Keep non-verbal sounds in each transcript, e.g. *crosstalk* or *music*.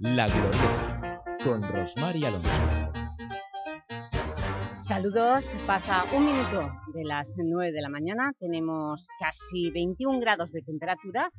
La Glorieta, con Rosmar y Alonso. Saludos, pasa un minuto de las 9 de la mañana, tenemos casi 21 grados de temperatura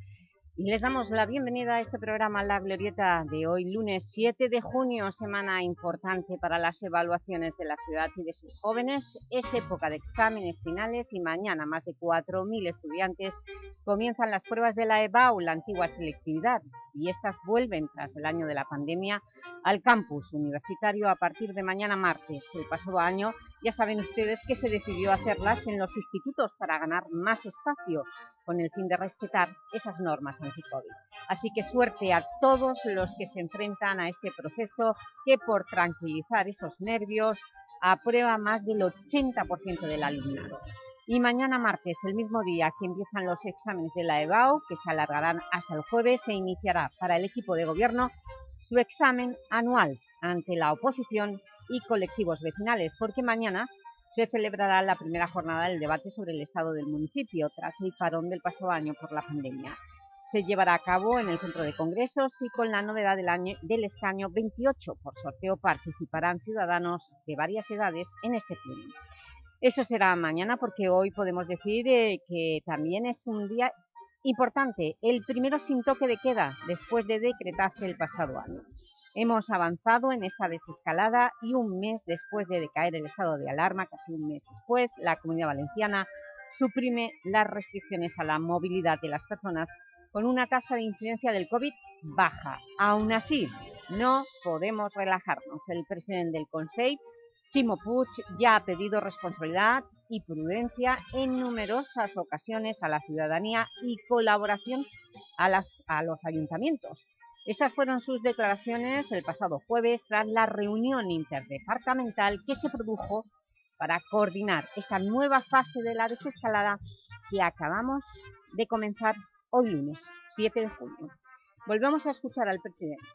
y les damos la bienvenida a este programa La Glorieta de hoy, lunes 7 de junio, semana importante para las evaluaciones de la ciudad y de sus jóvenes. Es época de exámenes finales y mañana más de 4.000 estudiantes comienzan las pruebas de la EBAU, la antigua selectividad, y estas vuelven tras el año de la pandemia al campus universitario a partir de mañana martes. El pasado año ya saben ustedes que se decidió hacerlas en los institutos para ganar más espacio con el fin de respetar esas normas anti-COVID. Así que suerte a todos los que se enfrentan a este proceso que por tranquilizar esos nervios aprueba más del 80% del alumnado. Y mañana martes, el mismo día que empiezan los exámenes de la EBAU, que se alargarán hasta el jueves, se iniciará para el equipo de gobierno su examen anual ante la oposición y colectivos vecinales, porque mañana se celebrará la primera jornada del debate sobre el estado del municipio, tras el parón del pasado año por la pandemia. Se llevará a cabo en el Centro de Congresos y con la novedad del, año, del escaño 28 por sorteo participarán ciudadanos de varias edades en este pleno. Eso será mañana porque hoy podemos decir eh, que también es un día importante, el primero sin toque de queda después de decretarse el pasado año. Hemos avanzado en esta desescalada y un mes después de decaer el estado de alarma, casi un mes después, la Comunidad Valenciana suprime las restricciones a la movilidad de las personas con una tasa de incidencia del COVID baja. Aún así, no podemos relajarnos. El presidente del Consejo, Chimo Puig, ya ha pedido responsabilidad y prudencia en numerosas ocasiones a la ciudadanía y colaboración a, las, a los ayuntamientos estas fueron sus declaraciones el pasado jueves tras la reunión interdepartamental que se produjo para coordinar esta nueva fase de la desescalada que acabamos de comenzar hoy lunes, 7 de junio. Volvemos a escuchar al presidente.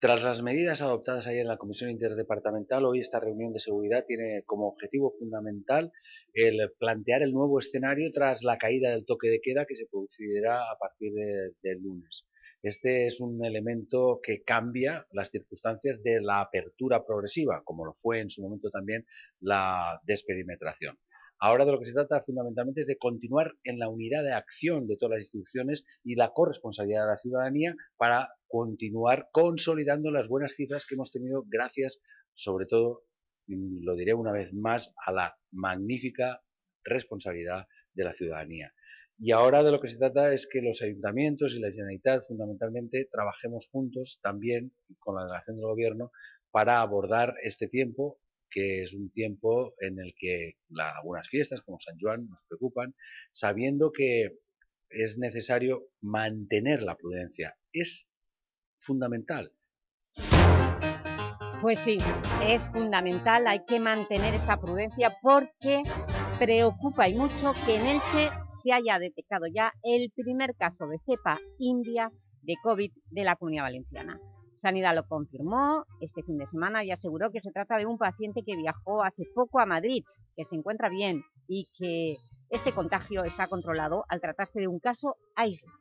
Tras las medidas adoptadas ayer en la Comisión Interdepartamental, hoy esta reunión de seguridad tiene como objetivo fundamental el plantear el nuevo escenario tras la caída del toque de queda que se producirá a partir del lunes. Este es un elemento que cambia las circunstancias de la apertura progresiva, como lo fue en su momento también la desperimetración. Ahora de lo que se trata fundamentalmente es de continuar en la unidad de acción de todas las instituciones y la corresponsabilidad de la ciudadanía para continuar consolidando las buenas cifras que hemos tenido gracias, sobre todo, mm, lo diré una vez más, a la magnífica responsabilidad de la ciudadanía. Y ahora de lo que se trata es que los ayuntamientos y la Generalitat fundamentalmente trabajemos juntos también con la delegación del gobierno para abordar este tiempo que es un tiempo en el que algunas fiestas como San Juan nos preocupan, sabiendo que es necesario mantener la prudencia. Es fundamental. Pues sí, es fundamental, hay que mantener esa prudencia porque preocupa y mucho que en Elche se haya detectado ya el primer caso de cepa india de COVID de la Comunidad Valenciana. Sanidad lo confirmó este fin de semana y aseguró que se trata de un paciente que viajó hace poco a Madrid, que se encuentra bien y que este contagio está controlado al tratarse de un caso aislado.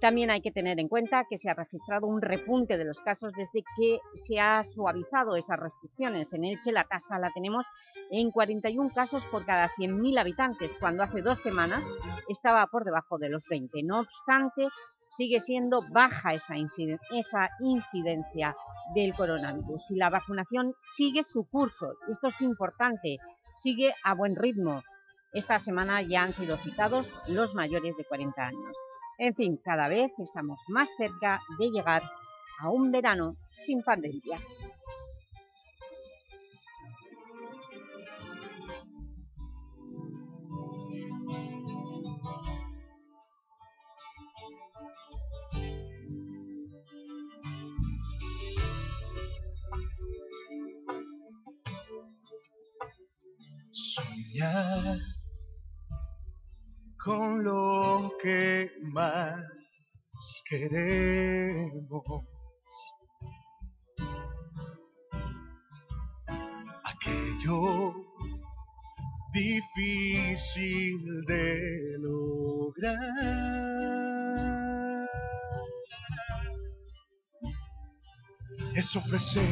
También hay que tener en cuenta que se ha registrado un repunte de los casos desde que se ha suavizado esas restricciones. En Elche la tasa la tenemos en 41 casos por cada 100.000 habitantes, cuando hace dos semanas estaba por debajo de los 20. No obstante, sigue siendo baja esa incidencia, del coronavirus y la vacunación sigue su curso. Esto es importante, sigue a buen ritmo. Esta semana ya han sido citados los mayores de 40 años. En fin, cada vez estamos más cerca de llegar a un verano sin pandemia. Con lo que más queremos. Aquello difícil de lograr. es ofrecer,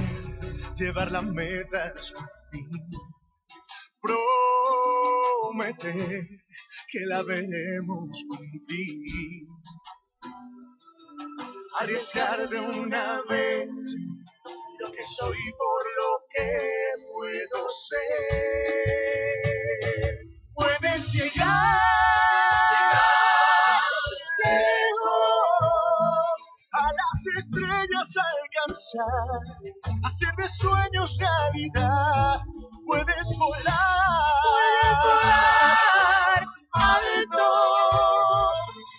llevar la meta a su fin. Prometer que la veremos cumplir. Arriesgar de una vez lo que soy por lo que puedo ser. Puedes llegar, lejos, a las estrellas alcanzar, hacer de sueños realidad. Puedes volar, alto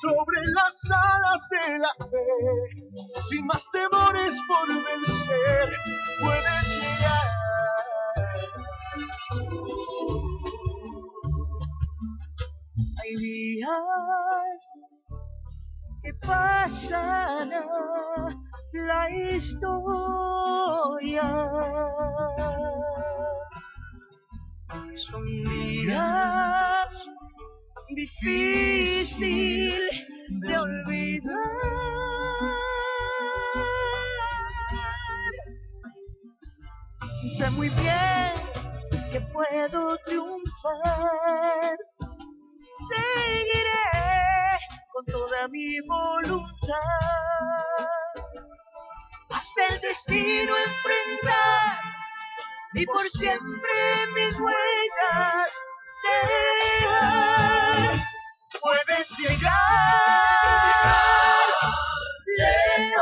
sobre las alas de la fe, sin más temores por vencer, puedes llegar. Hay días que pasan la historia. Son días difícil de olvidar. Sé muy bien que puedo triunfar. Seguiré con toda mi voluntad hasta el destino enfrentar y por siempre mis huellas dejar. Puedes llegar lejos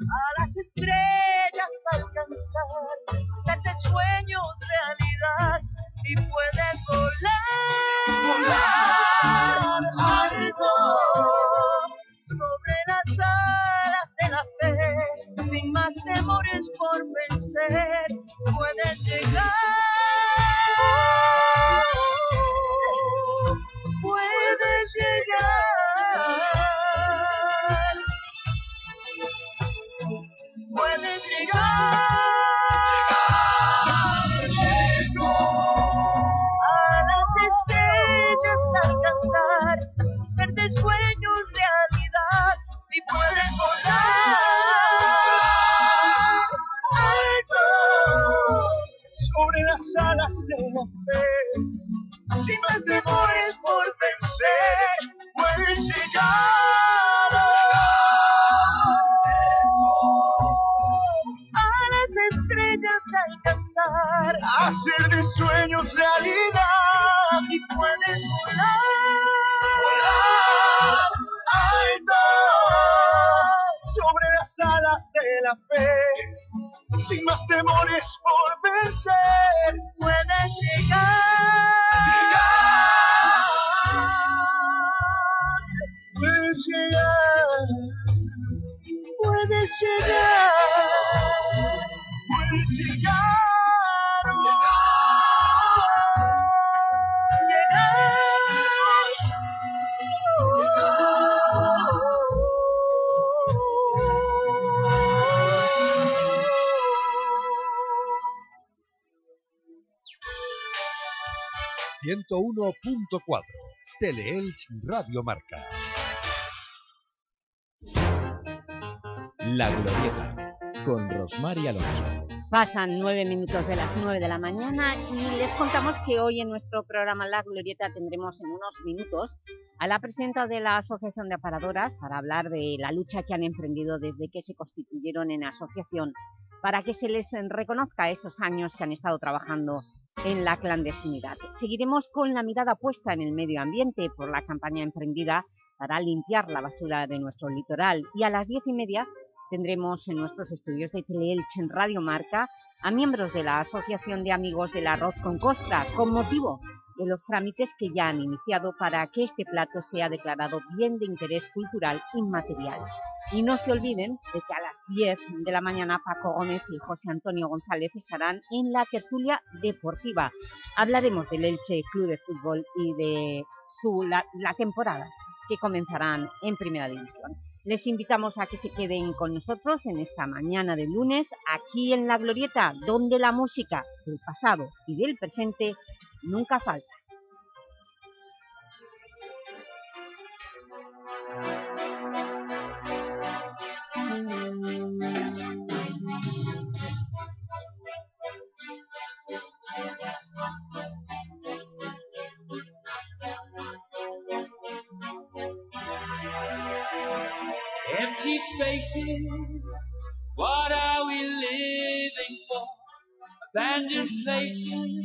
a las estrellas alcanzar, hacerte sueños realidad y puedes volar, volar alto sobre las alas de la fe, sin más temores por vencer, puedes llegar. 101.4 Teleelch Radio Marca. La Glorieta, con Rosmar y Alonso. Pasan nueve minutos de las nueve de la mañana y les contamos que hoy en nuestro programa La Glorieta tendremos en unos minutos a la presidenta de la Asociación de Aparadoras para hablar de la lucha que han emprendido desde que se constituyeron en asociación para que se les reconozca esos años que han estado trabajando en la clandestinidad. Seguiremos con la mirada puesta en el medio ambiente por la campaña emprendida para limpiar la basura de nuestro litoral y a las diez y media tendremos en nuestros estudios de Teleelch en Radio Marca a miembros de la Asociación de Amigos del Arroz con Costra con motivo los trámites que ya han iniciado para que este plato sea declarado bien de interés cultural inmaterial. Y no se olviden de que a las 10 de la mañana Paco Gómez y José Antonio González estarán en la tertulia deportiva. Hablaremos del Elche Club de Fútbol y de su, la, la temporada que comenzarán en Primera División. Les invitamos a que se queden con nosotros en esta mañana de lunes, aquí en La Glorieta, donde la música del pasado y del presente Nunca falta. Empty spaces, what are we living for? Abandoned places,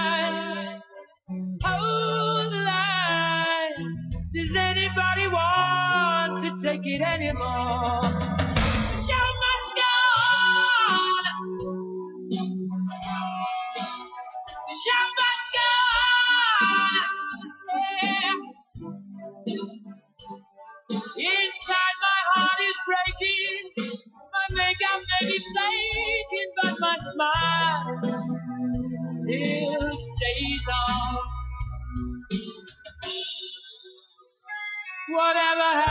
Take it anymore? The show must go on. The show must go on. Yeah. Inside my heart is breaking. My makeup may be flaking, but my smile still stays on. Whatever happens,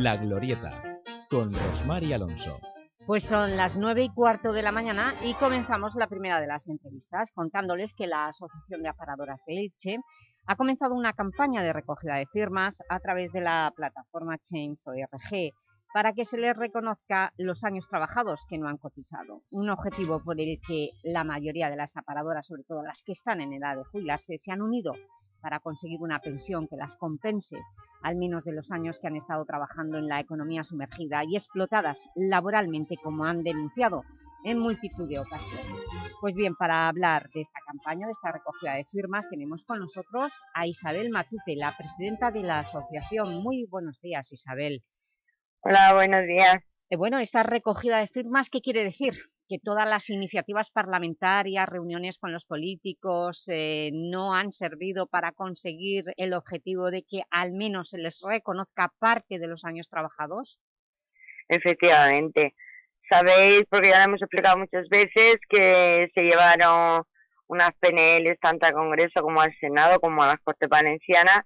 La Glorieta, con Rosmar y Alonso. Pues son las nueve y cuarto de la mañana y comenzamos la primera de las entrevistas contándoles que la Asociación de Aparadoras de Elche ha comenzado una campaña de recogida de firmas a través de la plataforma Change.org para que se les reconozca los años trabajados que no han cotizado. Un objetivo por el que la mayoría de las aparadoras, sobre todo las que están en edad de jubilarse, se han unido para conseguir una pensión que las compense al menos de los años que han estado trabajando en la economía sumergida y explotadas laboralmente, como han denunciado en multitud de ocasiones. Pues bien, para hablar de esta campaña, de esta recogida de firmas, tenemos con nosotros a Isabel Matute, la presidenta de la asociación. Muy buenos días, Isabel. Hola, buenos días. Eh, bueno, esta recogida de firmas, ¿qué quiere decir? Que todas las iniciativas parlamentarias, reuniones con los políticos, eh, no han servido para conseguir el objetivo de que al menos se les reconozca parte de los años trabajados? Efectivamente. Sabéis, porque ya lo hemos explicado muchas veces, que se llevaron unas PNLs tanto al Congreso como al Senado como a la Corte Valenciana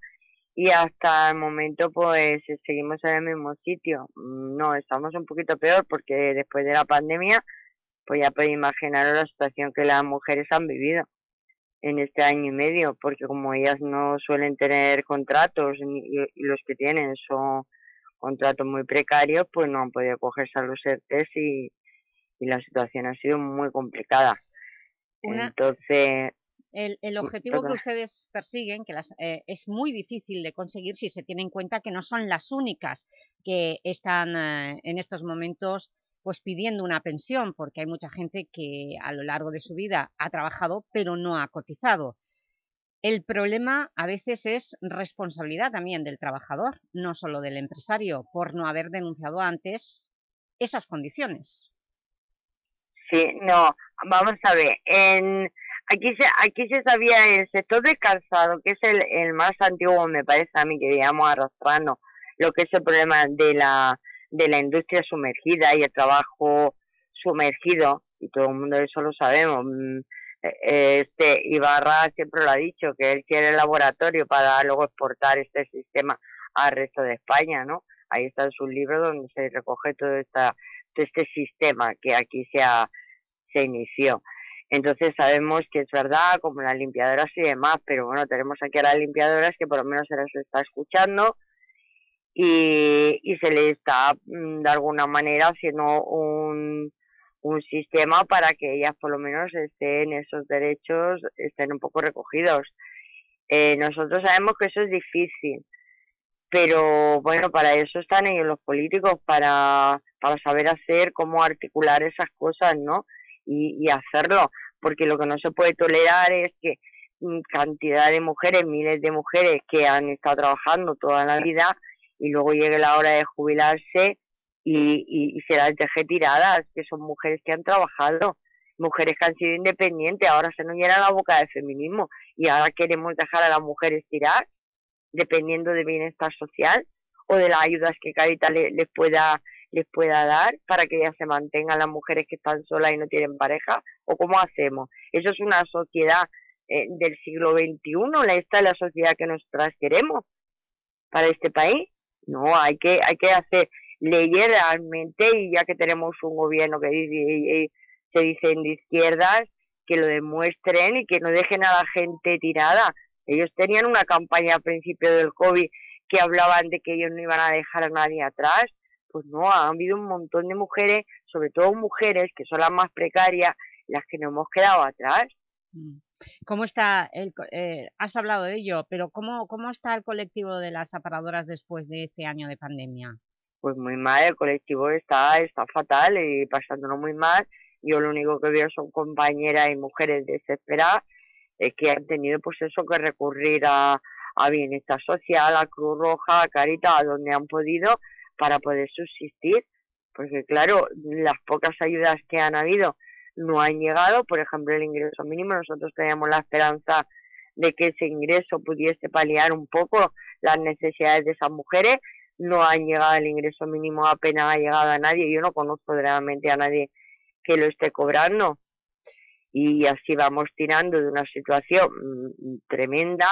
y hasta el momento pues seguimos en el mismo sitio. No, estamos un poquito peor porque después de la pandemia pues ya podéis imaginaros la situación que las mujeres han vivido en este año y medio, porque como ellas no suelen tener contratos y, los que tienen son contratos muy precarios, pues no han podido cogerse a los ERTES y, la situación ha sido muy complicada. Entonces... El, el objetivo que ustedes persiguen, que las, eh, es muy difícil de conseguir si se tiene en cuenta que no son las únicas que están eh, en estos momentos pues pidiendo una pensión, porque hay mucha gente que a lo largo de su vida ha trabajado pero no ha cotizado. El problema a veces es responsabilidad también del trabajador, no solo del empresario, por no haber denunciado antes esas condiciones. Sí, no, vamos a ver, en, aquí, se, aquí se sabía el sector de calzado, que es el, el más antiguo, me parece a mí, que digamos arrastrando lo que es el problema de la de la industria sumergida y el trabajo sumergido, y todo el mundo eso lo sabemos. Mm, e, este Ibarra siempre lo ha dicho, que él quiere el laboratorio para luego exportar este sistema al resto de España, ¿no? Ahí está en su libro donde se recoge todo, esta, todo este sistema que aquí se, se inició. Entonces sabemos que es verdad, como las limpiadoras y demás, pero bueno, tenemos aquí a las limpiadoras que por lo menos se las está escuchando, y, y se le está mm, de alguna manera haciendo un, un sistema para que ellas por lo menos estén esos derechos estén un poco recogidos. Eh, nosotros sabemos que eso es difícil, pero bueno, para eso están ellos los políticos, para, para saber hacer, cómo articular esas cosas, ¿no? Y, hacerlo, porque lo que no se puede tolerar es que mm, cantidad de mujeres, miles de mujeres que han estado trabajando toda la vida, y luego llegue la hora de jubilarse y, y, se las deje tiradas, que son mujeres que han trabajado, mujeres que han sido independientes, ahora se nos llena la boca de feminismo y ahora queremos dejar a las mujeres tirar, dependiendo de bienestar social o de las ayudas que Carita les pueda les pueda dar para que ellas se mantengan las mujeres que están solas y no tienen pareja o cómo hacemos. Eso es una sociedad eh, del siglo XXI esta es la sociedad que nosotras queremos para este país no, hay que, hay que hacer leyes realmente y ya que tenemos un gobierno que dice, se dicen de izquierdas, que lo demuestren y que no dejen a la gente tirada. Ellos tenían una campaña al principio del COVID que hablaban de que ellos no iban a dejar a nadie atrás. Pues no, ha habido un montón de mujeres, sobre todo mujeres que son las más precarias, las que nos hemos quedado atrás. Mm. ¿Cómo está, el, eh, has hablado de ello, pero ¿cómo, ¿cómo está el colectivo de las aparadoras después de este año de pandemia? Pues muy mal, el colectivo está, está fatal y pasándolo muy mal. Yo lo único que veo son compañeras y mujeres desesperadas eh, que han tenido pues eso que recurrir a, a Bienestar Social, a Cruz Roja, a Carita, a donde han podido para poder subsistir. Porque claro, las pocas ayudas que han habido no han llegado, por ejemplo, el ingreso mínimo, nosotros teníamos la esperanza de que ese ingreso pudiese paliar un poco las necesidades de esas mujeres, no han llegado el ingreso mínimo, apenas ha llegado a nadie, yo no conozco realmente a nadie que lo esté cobrando y así vamos tirando de una situación mm, tremenda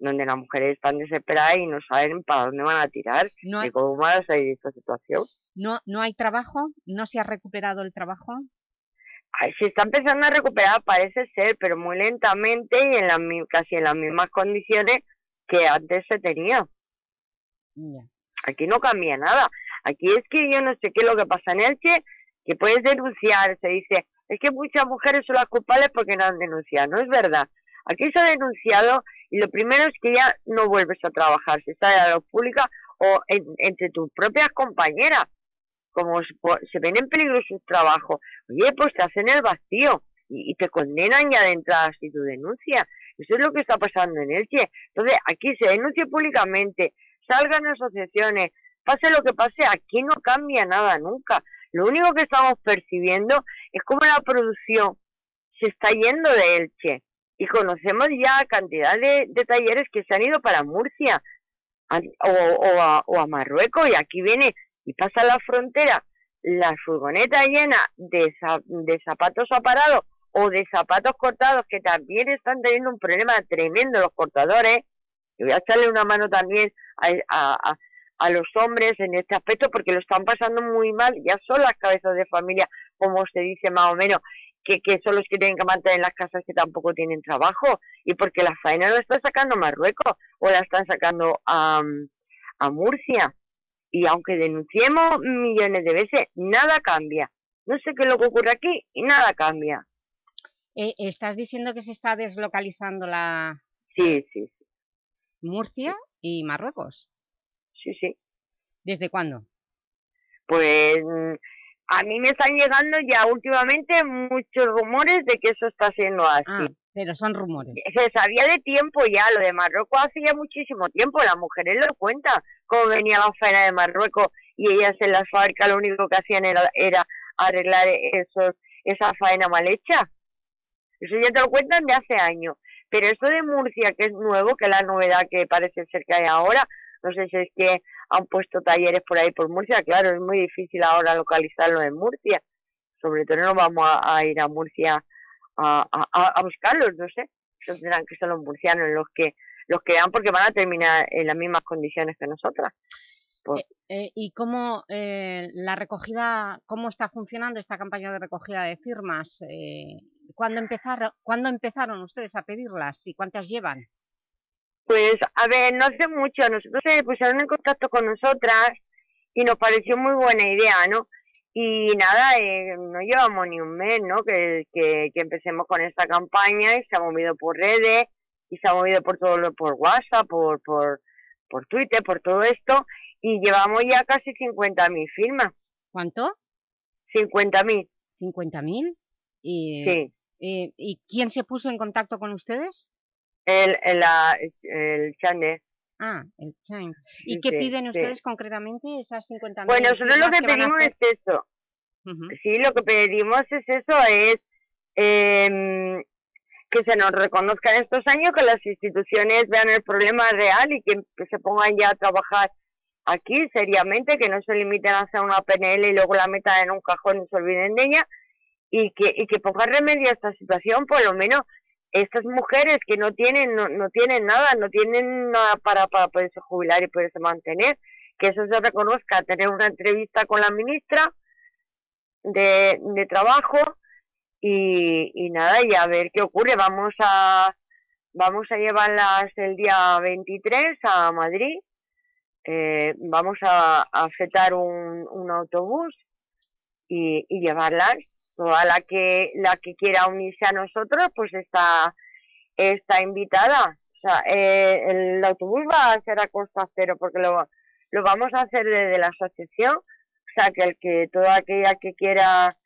donde las mujeres están desesperadas y no saben para dónde van a tirar y cómo van a salir de esta situación. ¿No, ¿No hay trabajo? ¿No se ha recuperado el trabajo? Se está empezando a recuperar, parece ser, pero muy lentamente y en las casi en las mismas condiciones que antes se tenía. Aquí no cambia nada. Aquí es que yo no sé qué es lo que pasa en Elche, que puedes denunciar, se dice, es que muchas mujeres son las culpables porque no han denunciado. No es verdad. Aquí se ha denunciado y lo primero es que ya no vuelves a trabajar, si está en la pública o entre tus propias compañeras. Como se, ven en peligro sus trabajos, oye, pues te hacen el vacío y, te condenan ya de entrada si tu denuncia. Eso es lo que está pasando en Elche. Entonces, aquí se denuncia públicamente, salgan asociaciones, pase lo que pase, aquí no cambia nada nunca. Lo único que estamos percibiendo es cómo la producción se está yendo de Elche. Y conocemos ya cantidad de, talleres que se han ido para Murcia o, o a Marruecos y aquí viene y pasa la frontera la furgoneta llena de, de zapatos aparados o de zapatos cortados que también están teniendo un problema tremendo los cortadores y voy a echarle una mano también a, a, a- a los hombres en este aspecto porque lo están pasando muy mal ya son las cabezas de familia como se dice más o menos que, que son los que tienen que mantener las casas que tampoco tienen trabajo y porque la faena la está sacando Marruecos o la están sacando a, a Murcia y aunque denunciemos millones de veces, nada cambia. No sé qué es lo que ocurre aquí y nada cambia. Eh, ¿Estás diciendo que se está deslocalizando la Sí, sí, sí, Murcia y Marruecos? sí, sí. ¿Desde cuándo? Pues mm, a mí me están llegando ya últimamente muchos rumores de que eso está siendo así. Ah, pero son rumores. Se sabía de tiempo ya, lo de Marruecos hace ya muchísimo tiempo, las mujeres lo cuentan, cómo venía la faena de Marruecos y ellas en las fábricas lo único que hacían era, era arreglar esos, esa faena mal hecha. Eso ya te lo cuentan de hace años. Pero eso de Murcia, que es nuevo, que es la novedad que parece ser que hay ahora, no sé si es que han puesto talleres por ahí por Murcia, claro, es muy difícil ahora localizarlo en Murcia. Sobre todo no vamos a, a ir a Murcia a, a, a buscarlos, no sé. Tendrán que ser los murcianos los que los que dan porque van a terminar en las mismas condiciones que nosotras. Pues, Eh, ¿Y cómo eh, la recogida, cómo está funcionando esta campaña de recogida de firmas? Eh, ¿cuándo, empezaron, ¿Cuándo empezaron ustedes a pedirlas y cuántas llevan? Pues, a ver, no hace mucho, nosotros se pusieron en contacto con nosotras y nos pareció muy buena idea, ¿no? Y nada, eh, no llevamos ni un mes, ¿no? Que, que, que empecemos con esta campaña y se ha movido por redes y se ha movido por todo lo, por WhatsApp, por, por, por Twitter, por todo esto y llevamos ya casi 50.000 firmas. ¿Cuánto? 50.000, ¿50.000? ¿Y, sí. eh, ¿Y quién se puso en contacto con ustedes? El, el, la- el Chande. Ah, el Change. ¿Y qué piden sí. ustedes concretamente, esas 50.000 Pues nosotros lo que pedimos es eso. Sí, lo que pedimos es eso, es em, que se nos reconozcan estos años, que las instituciones vean el problema real y que, que se pongan ya a trabajar aquí seriamente, que no se limiten a hacer una PNL y luego la metan en un cajón y se olviden de ella, y que, y que pongan remedio a esta situación, por lo menos estas mujeres que no tienen, no, no tienen nada, no tienen nada para, para poderse jubilar y poderse mantener, que eso se reconozca, tener una entrevista con la ministra, de, de trabajo y, y nada, y a ver qué ocurre. Vamos a vamos a llevarlas el día 23 a Madrid. Eh, vamos a, a fetar un, un autobús y llevarlas. Toda la que la que quiera unirse a nosotros, pues está está invitada. O sea, eh, el autobús va a ser a costa cero porque lo, lo vamos a hacer desde la asociación. O sea, que el que toda aquella que quiera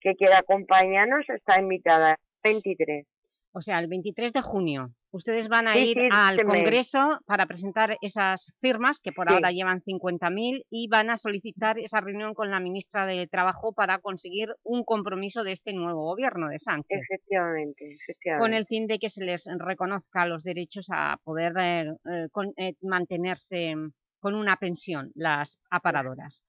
que quiera acompañarnos está invitada. 23. O sea, el 23 de junio. Ustedes van a Sí, ir sí, al. Congreso para presentar esas firmas, que por Sí. ahora llevan 50.000, y van a solicitar esa reunión con la ministra de Trabajo para conseguir un compromiso de este nuevo gobierno de Sánchez. Efectivamente, efectivamente. con el fin de que se les reconozca los derechos a poder eh, eh, con- eh, mantenerse con una pensión, las aparadoras,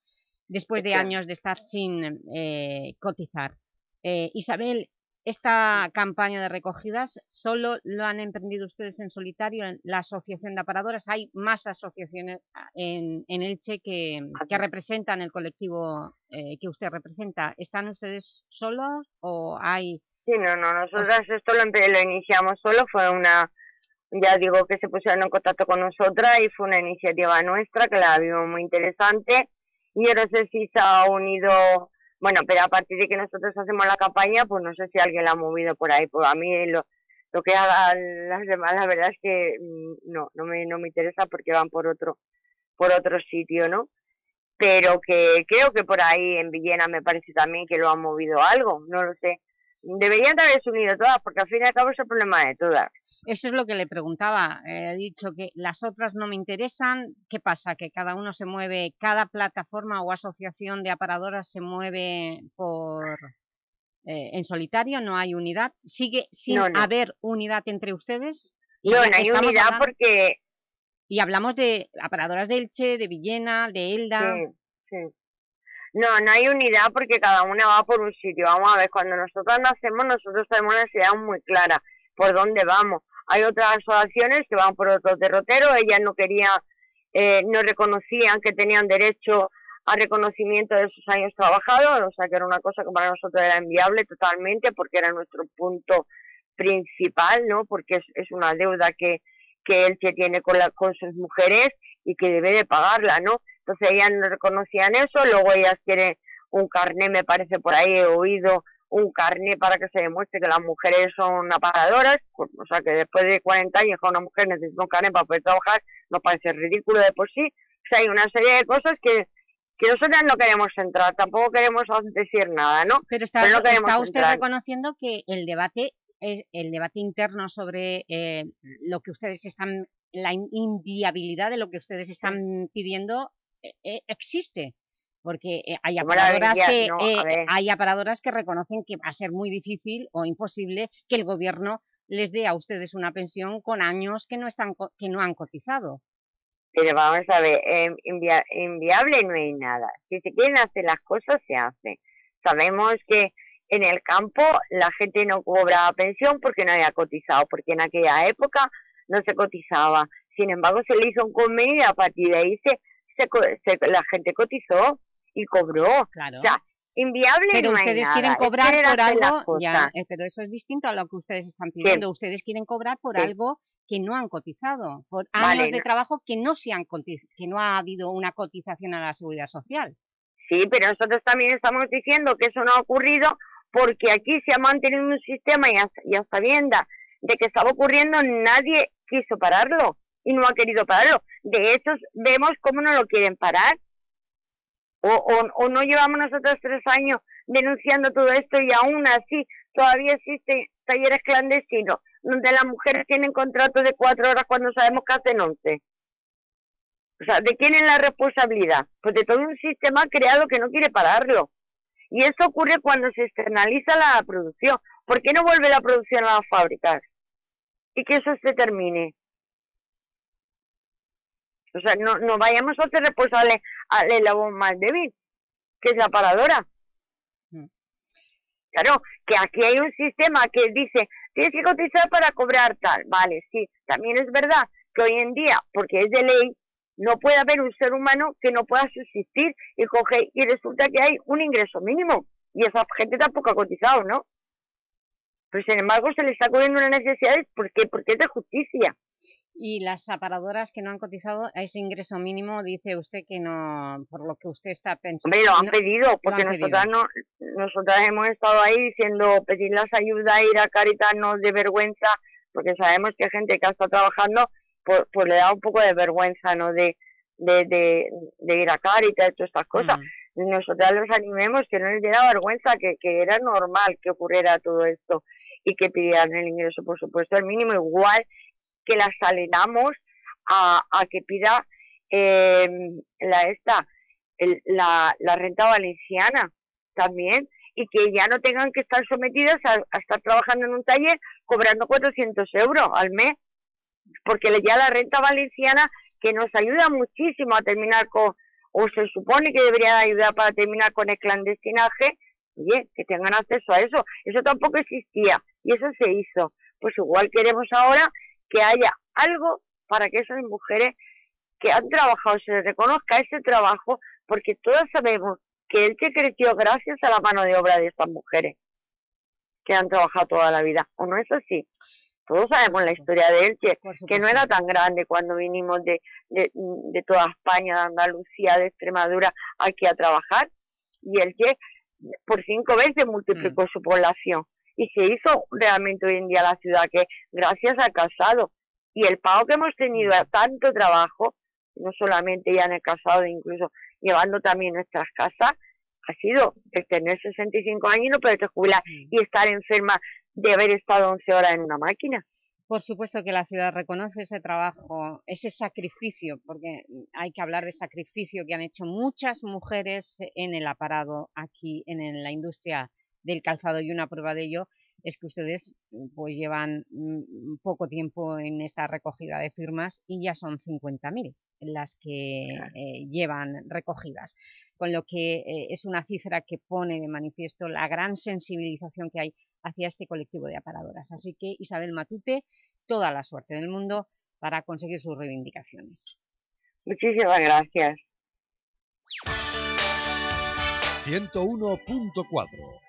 después de años de estar sin eh, cotizar. Eh, Isabel, esta campaña de recogidas solo lo han emprendido ustedes en solitario en la Asociación de Aparadoras. Hay más asociaciones ah, en, en Elche que, que representan el colectivo eh, que usted representa. ¿Están ustedes solos o hay Sí, no, no, nosotras esto lo, lo iniciamos solo, fue una, ya digo que se pusieron en contacto con nosotras y fue una iniciativa nuestra que la vimos muy interesante y yo no sé si se ha unido, bueno, pero a partir de que nosotros hacemos la campaña, pues no sé si alguien la ha movido por ahí, pues a mí lo, lo que hagan las demás, la verdad es que mm, no, no me, no me interesa porque van por otro, por otro sitio, ¿no? pero que creo que por ahí en Villena me parece también que lo han movido algo, no lo sé. Deberían de haberse unido todas, porque al fin y al cabo es el problema de todas. Eso es lo que le preguntaba. Eh, he dicho que las otras no me interesan. ¿Qué pasa? ¿Que cada uno se mueve, cada plataforma o asociación de aparadoras se mueve por eh, en solitario? ¿No hay unidad? ¿Sigue sin No, no. haber unidad entre ustedes? No, no hay unidad hablando- porque Y hablamos de aparadoras de Elche, de Villena, de Elda... Sí, sí. No, no hay unidad porque cada una va por un sitio. Vamos a ver, cuando nosotros nacemos, nosotros tenemos una idea muy clara por dónde vamos. Hay otras asociaciones que van por otros derroteros, ellas no querían, eh, no reconocían que tenían derecho a reconocimiento de sus años trabajados, o sea que era una cosa que para nosotros era inviable totalmente porque era nuestro punto principal, ¿no? Porque es, es una deuda que, que él se tiene con, la, con sus mujeres y que debe de pagarla, ¿no? Entonces ellas no reconocían eso, luego ellas quieren un carné, me parece por ahí he oído, un carné para que se demuestre que las mujeres son apagadoras, pues, o sea que después de 40 años que una mujer necesita un carné para poder trabajar, nos parece ridículo de por sí. O sea, hay una serie de cosas que, que nosotras no queremos entrar, tampoco queremos decir nada, ¿no? Pero está, Pero no queremos está usted entrar. reconociendo que el debate es el debate interno sobre eh, lo que ustedes están, la in- inviabilidad de lo que ustedes están pidiendo existe. Porque eh, hay ¿Cómo la aparadoras que No, eh, hay aparadoras que reconocen que va a ser muy difícil o imposible que el gobierno les dé a ustedes una pensión con años que no están que no han cotizado. Pero vamos a ver, eh, invia- inviable no hay nada. Si se quieren hacer las cosas, se hacen. Sabemos que en el campo la gente no cobraba pensión porque no había cotizado, porque en aquella época no se cotizaba. Sin embargo, se le hizo un convenio y a partir de ahí se, se, se- la gente cotizó y cobró. Claro. O sea, inviable Pero no hay ustedes nada. quieren es cobrar querer por hacer las algo, ya, eh, pero eso es distinto a lo que ustedes están pidiendo. Ustedes quieren cobrar por Sí. algo que no han cotizado, por Vale, años de no- trabajo que no se han que no ha habido una cotización a la seguridad social. Sí, pero nosotros también estamos diciendo que eso no ha ocurrido porque aquí se ha mantenido un sistema y a, y a sabiendas de que estaba ocurriendo, nadie quiso pararlo y no ha querido pararlo. De hecho, vemos cómo no lo quieren parar. O, o, no llevamos nosotros tres años denunciando todo esto y aún así todavía existen talleres clandestinos donde las mujeres tienen contratos de cuatro horas cuando sabemos que hacen once. O sea, ¿de quién es la responsabilidad? Pues de todo un sistema creado que no quiere pararlo. Y esto ocurre cuando se externaliza la producción. ¿Por qué no vuelve la producción a las fábricas? Y que eso se termine. O sea, no, no vayamos a ser responsables al eslabón más débil, que es la paradora. Mm. Claro, que aquí hay un sistema que dice, tienes que cotizar para cobrar tal. Vale, sí, también es verdad que hoy en día, porque es de ley, no puede haber un ser humano que no pueda subsistir y coge y resulta que hay un ingreso mínimo y esa gente tampoco ha cotizado, ¿no? Pero sin embargo se le está cubriendo las necesidades porque porque es de justicia. Y las aparadoras que no han cotizado a ese ingreso mínimo, dice usted que no, por lo que usted está pensando. Hombre, lo han pedido, porque han pedido. nosotras no, nosotras hemos estado ahí diciendo pedir las ayudas, ir a Caritas no de vergüenza, porque sabemos que hay gente que está trabajando, pues, pues le da un poco de vergüenza, ¿no? De, de, de, de ir a Caritas y todas estas cosas. Mm. Nosotras los animemos que no les diera vergüenza, que, que era normal que ocurriera todo esto y que pidieran el ingreso, por supuesto, el mínimo, igual que las alenamos a, que pida eh, la esta la, renta valenciana también y que ya no tengan que estar sometidas a, a estar trabajando en un taller cobrando 400 euros al mes porque ya la renta valenciana que nos ayuda muchísimo a terminar con o se supone que debería de ayudar para terminar con el clandestinaje oye, que tengan acceso a eso. Eso tampoco existía y eso se hizo. Pues igual queremos ahora que haya algo para que esas mujeres que han trabajado se les reconozca ese trabajo, porque todos sabemos que él se creció gracias a la mano de obra de estas mujeres que han trabajado toda la vida. ¿O no es así? Todos sabemos la historia de Elche, que no era tan grande cuando vinimos de, de, de toda España, de Andalucía, de Extremadura, aquí a trabajar. Y Elche por cinco veces multiplicó su población. Y se hizo realmente hoy en día la ciudad que gracias al casado y el pago que hemos tenido a tanto trabajo, no solamente ya en el casado, incluso llevando también nuestras casas, ha sido el tener 65 años y no poderte jubilar y estar enferma de haber estado 11 horas en una máquina. Por supuesto que la ciudad reconoce ese trabajo, ese sacrificio, porque hay que hablar de sacrificio que han hecho muchas mujeres en el aparado aquí en la industria del calzado y una prueba de ello es que ustedes pues llevan mm, poco tiempo en esta recogida de firmas y ya son 50.000 las que eh, llevan recogidas, con lo que eh, es una cifra que pone de manifiesto la gran sensibilización que hay hacia este colectivo de aparadoras. Así que Isabel Matute, toda la suerte del mundo para conseguir sus reivindicaciones. Muchísimas gracias. 101.4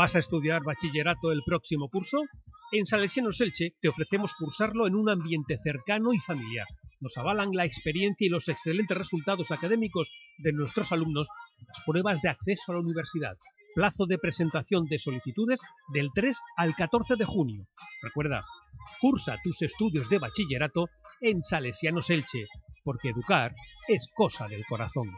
¿Vas a estudiar bachillerato el próximo curso? En Salesianos Elche te ofrecemos cursarlo en un ambiente cercano y familiar. Nos avalan la experiencia y los excelentes resultados académicos de nuestros alumnos las pruebas de acceso a la universidad. Plazo de presentación de solicitudes del 3 al 14 de junio. Recuerda, cursa tus estudios de bachillerato en Salesianos Elche, porque educar es cosa del corazón.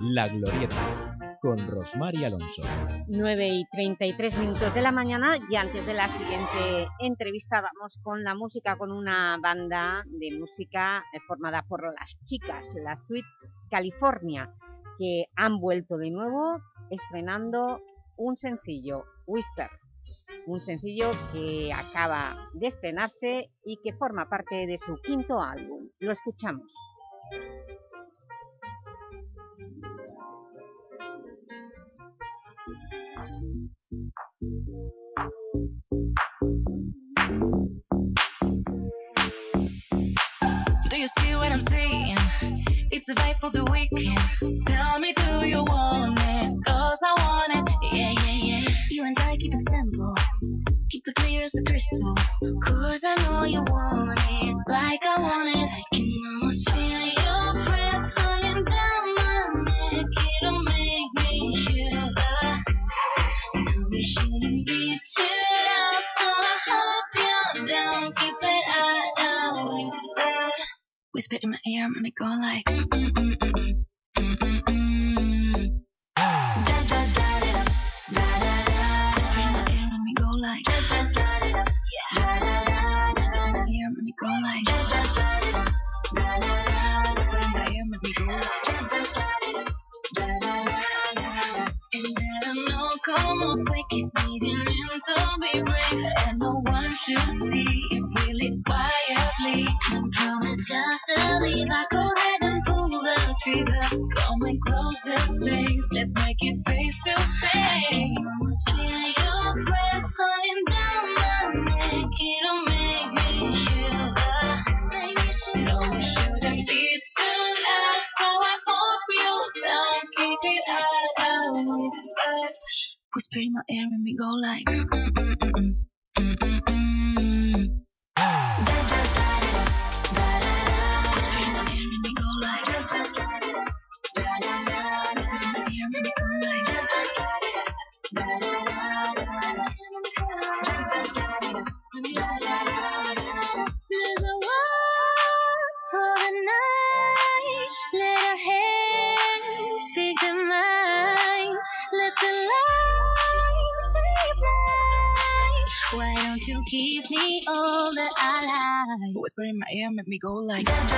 La Glorieta con Rosmar y Alonso. 9 y 33 minutos de la mañana y antes de la siguiente entrevista vamos con la música, con una banda de música formada por las chicas, la Suite California, que han vuelto de nuevo estrenando un sencillo, Whisper, un sencillo que acaba de estrenarse y que forma parte de su quinto álbum. Lo escuchamos. I'm saying? It's a vibe for the weekend. Tell me, do you want it? Cause I want it. Yeah, yeah, yeah. You and I keep it simple. Keep it clear as a crystal. Cause I know you want it. Like I want it. Me go like.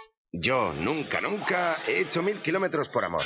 Yo nunca, nunca he hecho mil kilómetros por amor.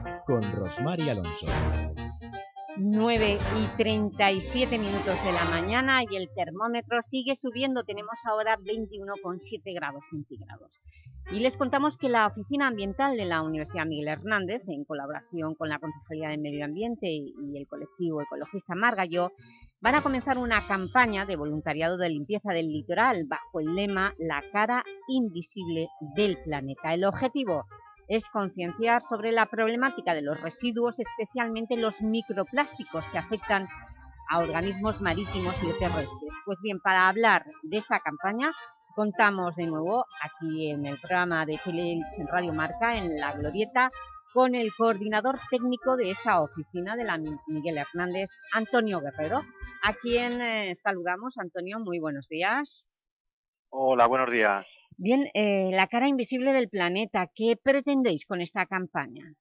con Rosmar y Alonso. 9 y 37 minutos de la mañana y el termómetro sigue subiendo. Tenemos ahora 21,7 grados centígrados. Y les contamos que la Oficina Ambiental de la Universidad Miguel Hernández, en colaboración con la Concejalía de Medio Ambiente y el colectivo ecologista Margallo, van a comenzar una campaña de voluntariado de limpieza del litoral bajo el lema La cara invisible del planeta. El objetivo es concienciar sobre la problemática de los residuos, especialmente los microplásticos que afectan a organismos marítimos y terrestres. Pues bien, para hablar de esta campaña, contamos de nuevo aquí en el programa de Teleelch en Radio Marca, en La Glorieta, con el coordinador técnico de esta oficina de la Miguel Hernández, Antonio Guerrero, a quien eh, saludamos. Antonio, muy buenos días. Hola, buenos días. Bien, eh, la cara invisible del planeta, ¿qué pretendéis con esta campaña?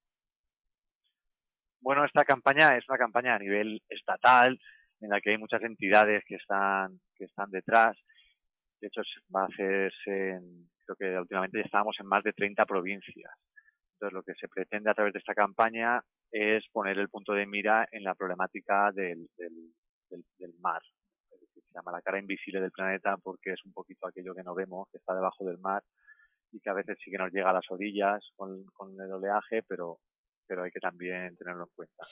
Bueno, esta campaña es una campaña a nivel estatal, en la que hay muchas entidades que están, que están detrás. De hecho, va a hacerse, en, creo que últimamente ya estábamos en más de 30 provincias. Entonces, lo que se pretende a través de esta campaña es poner el punto de mira en la problemática del, mar, se llama la cara invisible del planeta porque es un poquito aquello que no vemos, que está debajo del mar y que a veces sí que nos llega a las orillas con, con el oleaje, pero, pero hay que también tenerlo en cuenta.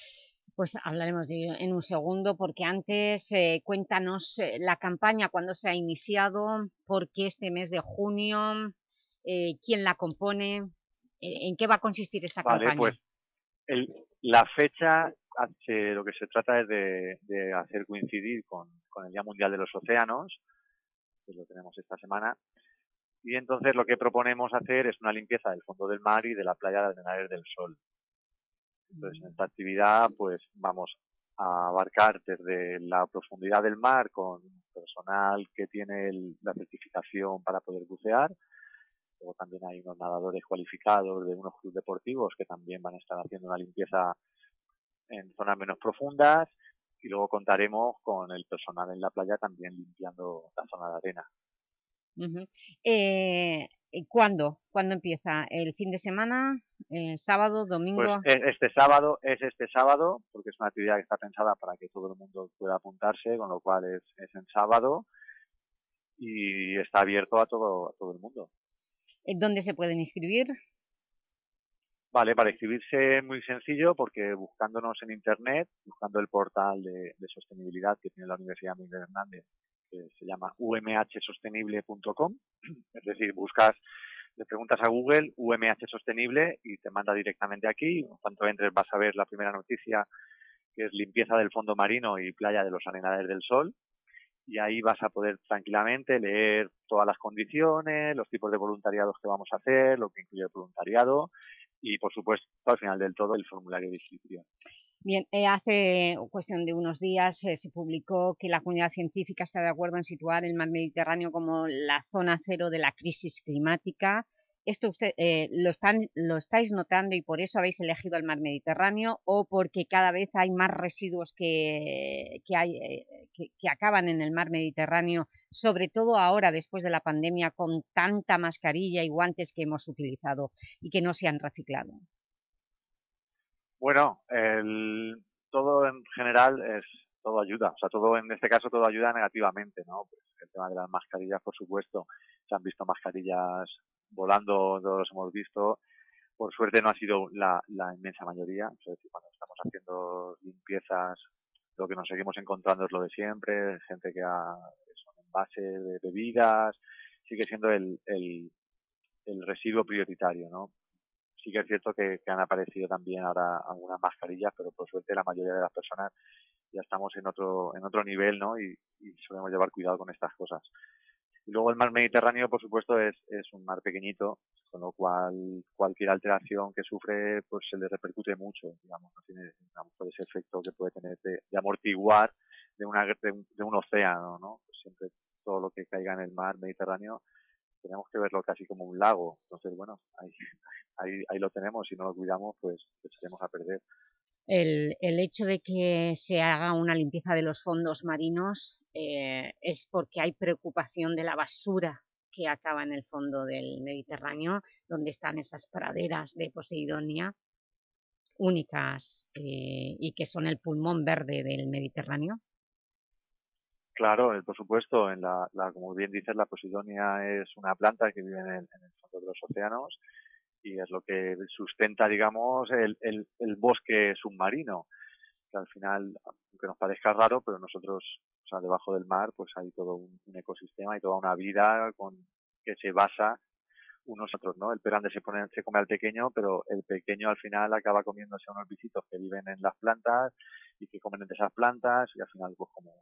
Pues hablaremos de ello en un segundo, porque antes eh, cuéntanos eh, la campaña, cuándo se ha iniciado, por qué este mes de junio, eh, quién la compone, en qué va a consistir esta vale, campaña. Pues el, la fecha lo que se trata es de, de hacer coincidir con, con, el Día Mundial de los Océanos, que lo tenemos esta semana, y entonces lo que proponemos hacer es una limpieza del fondo del mar y de la playa de Arenales del Sol. Entonces, en esta actividad, pues vamos a abarcar desde la profundidad del mar con personal que tiene el, la certificación para poder bucear, Luego también hay unos nadadores cualificados de unos clubes deportivos que también van a estar haciendo una limpieza en zonas menos profundas y luego contaremos con el personal en la playa también limpiando la zona de arena. Uh -huh. eh, ¿Cuándo? ¿Cuándo empieza? ¿El fin de semana? Eh, ¿Sábado? ¿Domingo? Pues este sábado, es este sábado, porque es una actividad que está pensada para que todo el mundo pueda apuntarse, con lo cual es, es en sábado y está abierto a todo, a todo el mundo. ¿Dónde se pueden inscribir? Vale, para inscribirse es muy sencillo porque buscándonos en internet, buscando el portal de, sostenibilidad que tiene la Universidad Miguel Hernández, que se llama umhsostenible.com, *clears throat* es decir, buscas, le preguntas a Google UMH Sostenible y te manda directamente aquí. En cuanto entres vas a ver la primera noticia que es limpieza del fondo marino y playa de los arenales del sol y ahí vas a poder tranquilamente leer todas las condiciones, los tipos de voluntariados que vamos a hacer, lo que incluye el voluntariado y, por supuesto, al final del todo, el formulario de inscripción. Bien, eh, hace cuestión de unos días eh, se publicó que la comunidad científica está de acuerdo en situar el mar Mediterráneo como la zona cero de la crisis climática. ¿Esto usted eh, lo, están, lo estáis notando y por eso habéis elegido el mar Mediterráneo o porque cada vez hay más residuos que, que, hay, eh, que, acaban en el mar Mediterráneo, sobre todo ahora después de la pandemia con tanta mascarilla y guantes que hemos utilizado y que no se han reciclado? Bueno, el, todo en general es todo ayuda, o sea, todo en este caso todo ayuda negativamente, ¿no? Pues el tema de las mascarillas, por supuesto, se han visto mascarillas volando, todos los hemos visto. Por suerte no ha sido la, la inmensa mayoría, es decir, cuando estamos haciendo limpiezas, lo que nos seguimos encontrando es lo de siempre, gente que ha, son envases de bebidas, sigue siendo el, el, el residuo prioritario, ¿no? Sí que es cierto que, han aparecido también ahora algunas mascarillas, pero por suerte la mayoría de las personas ya estamos en otro, en otro nivel, ¿no? Y solemos llevar cuidado con estas cosas. Y luego el mar Mediterráneo, por supuesto, es, es un mar pequeñito, con lo cual cualquier alteración que sufre, pues se le repercute mucho, digamos, no tiene digamos, por ese efecto que puede tener de, de amortiguar de, una, de, un, de un océano, ¿no? Pues siempre todo lo que caiga en el mar Mediterráneo tenemos que verlo casi como un lago. Entonces, bueno, ahí, ahí, ahí lo tenemos. Si no lo cuidamos, pues echaremos a perder. El, el, hecho de que se haga una limpieza de los fondos marinos eh, es porque hay preocupación de la basura que acaba en el fondo del Mediterráneo, donde están esas praderas de Poseidonia únicas eh, y que son el pulmón verde del Mediterráneo. Claro, por supuesto, en la, como bien dices, la Posidonia es una planta que vive en el, en el fondo de los océanos y es lo que sustenta, digamos, el, el, el, bosque submarino, que al final, aunque nos parezca raro, pero nosotros, o sea, debajo del mar, pues hay todo un, ecosistema y toda una vida con que se basa unos otros, ¿no? El perande se pone, se come al pequeño, pero el pequeño al final acaba comiéndose a unos bichitos que viven en las plantas y que comen de esas plantas y al final, pues como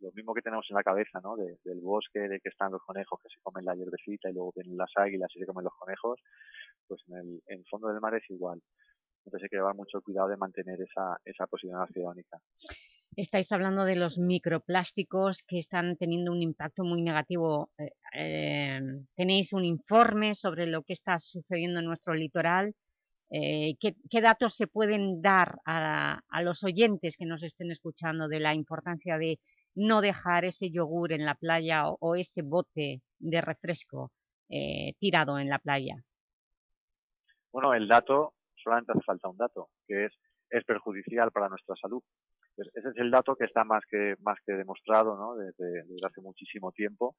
lo mismo que tenemos en la cabeza, ¿no? De, del bosque, de que están los conejos que se comen la hierbecita y luego vienen las águilas y se comen los conejos, pues en el, en fondo del mar es igual. Entonces hay que llevar mucho cuidado de mantener esa, esa posición oceánica. Estáis hablando de los microplásticos que están teniendo un impacto muy negativo. Eh, eh, ¿Tenéis un informe sobre lo que está sucediendo en nuestro litoral? Eh, ¿qué, ¿qué, datos se pueden dar a, a los oyentes que nos estén escuchando de la importancia de no dejar ese yogur en la playa o, ese bote de refresco eh, tirado en la playa? Bueno, el dato, solamente hace falta un dato, que es, es perjudicial para nuestra salud. Ese es el dato que está más que, más que demostrado ¿no? desde, desde hace muchísimo tiempo,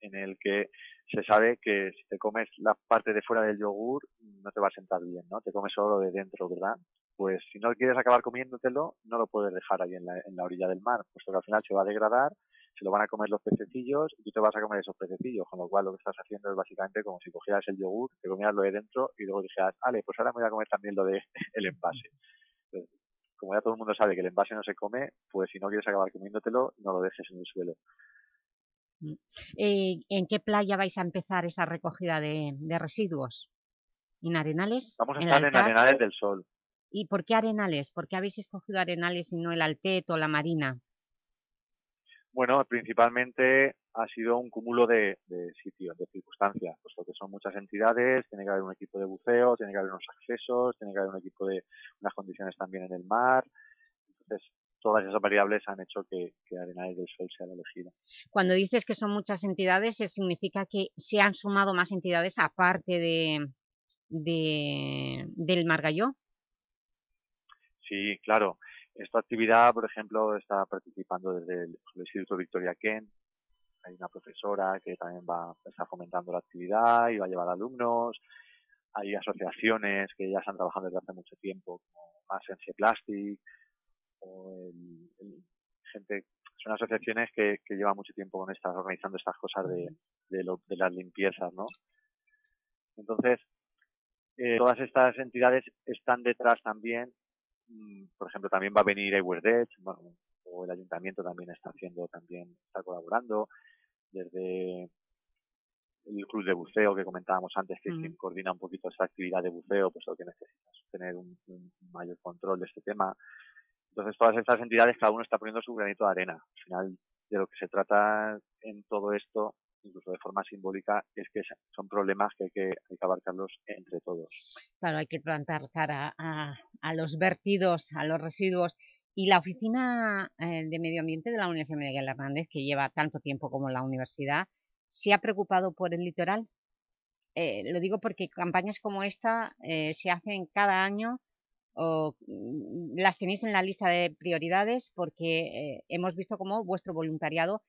en el que se sabe que si te comes la parte de fuera del yogur no te va a sentar bien, ¿no? Te comes solo de dentro, ¿verdad? Pues si no quieres acabar comiéndotelo, no lo puedes dejar ahí en la, en la orilla del mar, puesto que al final se va a degradar, se lo van a comer los pececillos y tú te vas a comer esos pececillos, con lo cual lo que estás haciendo es básicamente como si cogieras el yogur, te comieras lo de dentro y luego dijeras, vale, pues ahora me voy a comer también lo de *laughs* el envase. Entonces, como ya todo el mundo sabe que el envase no se come, pues si no quieres acabar comiéndotelo, no lo dejes en el suelo. Eh, ¿En qué playa vais a empezar esa recogida de, de residuos? ¿En Arenales? Vamos a estar en Arenales del Sol. ¿Y por qué Arenales? ¿Por qué habéis escogido Arenales y no el Altet o la Marina? Bueno, principalmente ha sido un cúmulo de, de sitios, de circunstancias, puesto que son muchas entidades, tiene que haber un equipo de buceo, tiene que haber unos accesos, tiene que haber un equipo de unas condiciones también en el mar. Entonces, todas esas variables han hecho que, que Arenales del Sol sea la elegida. Cuando dices que son muchas entidades, ¿significa que se han sumado más entidades aparte de, de del Margalló? Sí, claro. Esta actividad, por ejemplo, está participando desde el, el Instituto Victoria Kent. Hay una profesora que también va está fomentando la actividad y va a llevar alumnos. Hay asociaciones que ya están trabajando desde hace mucho tiempo, como Masense Plastic, o el, el, gente, son asociaciones que, que llevan mucho tiempo con estas, organizando estas cosas de, de, lo, de las limpiezas, ¿no? Entonces, eh, todas estas entidades están detrás también por ejemplo, también va a venir bueno, o el ayuntamiento también está haciendo, también está colaborando, desde el club de buceo que comentábamos antes, que mm. quien coordina un poquito esta actividad de buceo, pues lo que necesitas tener un, un, mayor control de este tema. Entonces, todas estas entidades, cada uno está poniendo su granito de arena. Al final, de lo que se trata en todo esto incluso de forma simbólica, es que son problemas que hay que, hay que abarcarlos entre todos. Claro, hay que plantar cara a, a los vertidos, a los residuos. Y la Oficina eh, de Medio Ambiente de la Universidad Miguel Hernández, que lleva tanto tiempo como la universidad, ¿se ha preocupado por el litoral? Eh, lo digo porque campañas como esta eh, se hacen cada año o mm, las tenéis en la lista de prioridades porque eh, hemos visto cómo vuestro voluntariado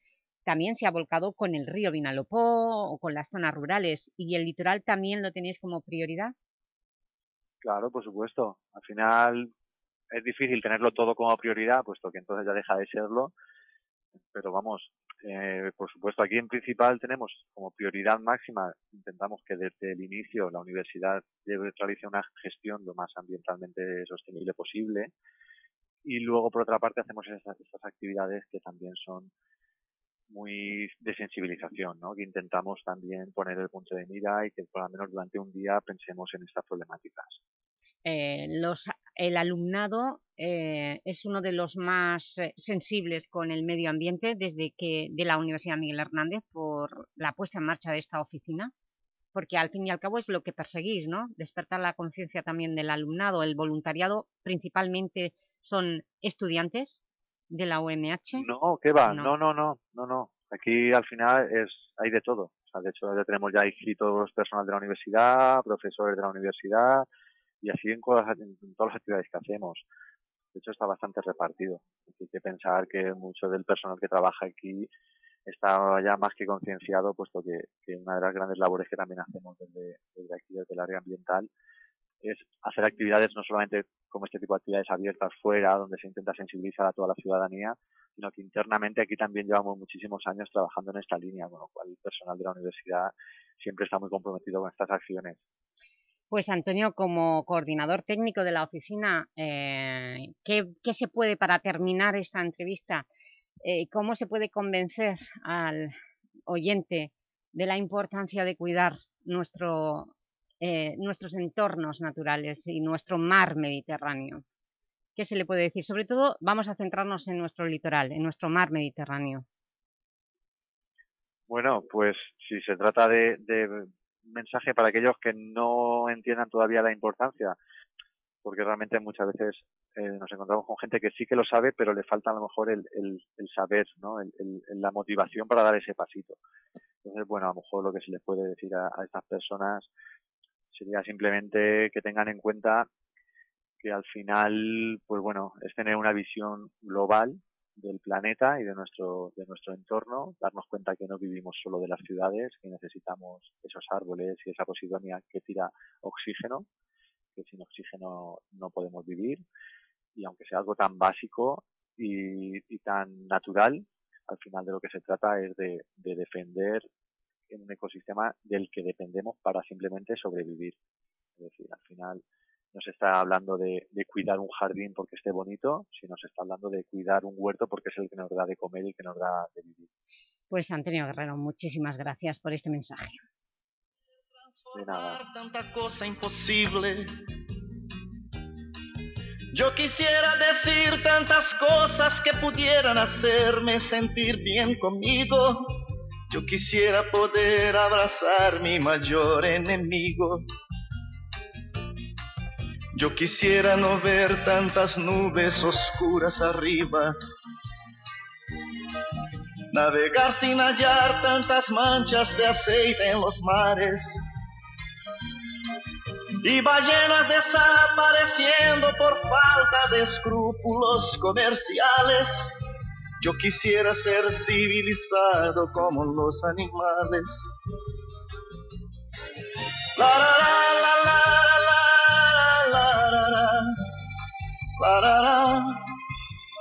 también se ha volcado con el río Vinalopó o con las zonas rurales y el litoral también lo tenéis como prioridad. Claro, por supuesto. Al final es difícil tenerlo todo como prioridad, puesto que entonces ya deja de serlo. Pero vamos, eh, por supuesto, aquí en principal tenemos como prioridad máxima, intentamos que desde el inicio la universidad realice una gestión lo más ambientalmente sostenible posible. Y luego, por otra parte, hacemos estas, estas actividades que también son muy de sensibilización, ¿no? que intentamos también poner el punto de mira y que por lo menos durante un día pensemos en estas problemáticas. Eh, los, el alumnado eh, es uno de los más eh, sensibles con el medio ambiente desde que de la Universidad Miguel Hernández por la puesta en marcha de esta oficina, porque al fin y al cabo es lo que perseguís, ¿no? Despertar la conciencia también del alumnado, el voluntariado principalmente son estudiantes de la UMH. No, ¿qué va? No, no, no, no, no. Aquí al final es hay de todo. O sea, de hecho, ya tenemos ya inscritos personal de la universidad, profesores de la universidad, y así en, todas las actividades que hacemos. De hecho, está bastante repartido. Hay que pensar que mucho del personal que trabaja aquí está ya más que concienciado, puesto que, una de las grandes labores que también hacemos desde, desde aquí, desde el área ambiental, es hacer actividades no solamente como este tipo de actividades abiertas fuera, donde se intenta sensibilizar a toda la ciudadanía, sino que internamente aquí también llevamos muchísimos años trabajando en esta línea, con lo cual el personal de la universidad siempre está muy comprometido con estas acciones. Pues Antonio, como coordinador técnico de la oficina, eh, ¿qué, se puede, para terminar esta entrevista, eh, cómo se puede convencer al oyente de la importancia de cuidar nuestro, eh, nuestros entornos naturales y nuestro mar Mediterráneo? ¿Qué se le puede decir? Sobre todo vamos a centrarnos en nuestro litoral, en nuestro mar Mediterráneo. Bueno, pues si se trata de mensaje para aquellos que no entiendan todavía la importancia, porque realmente muchas veces eh, nos encontramos con gente que sí que lo sabe, pero le falta a lo mejor el, saber, ¿no? El, la motivación para dar ese pasito. Entonces, bueno, a lo mejor lo que se les puede decir a estas personas sería simplemente que tengan en cuenta que al final, pues bueno, es tener una visión global del planeta y de nuestro, de nuestro entorno, darnos cuenta que no vivimos solo de las ciudades, que necesitamos esos árboles y esa posidonia que tira oxígeno, que sin oxígeno no podemos vivir, y aunque sea algo tan básico y, tan natural, al final de lo que se trata es de, de defender un ecosistema del que dependemos para simplemente sobrevivir. Es decir, al final no se está hablando de, cuidar un jardín porque esté bonito, sino se está hablando de cuidar un huerto porque es el que nos da de comer y que nos da de vivir. Pues Antonio Guerrero, muchísimas gracias por este mensaje. De nada. Tanta cosa imposible. Yo quisiera decir tantas cosas que pudieran hacerme sentir bien conmigo. Yo quisiera poder abrazar mi mayor enemigo. Yo quisiera no ver tantas nubes oscuras arriba, navegar sin hallar tantas manchas de aceite en los mares y ballenas desapareciendo por falta de escrúpulos comerciales. Yo quisiera ser civilizado como los animales. La, la, la,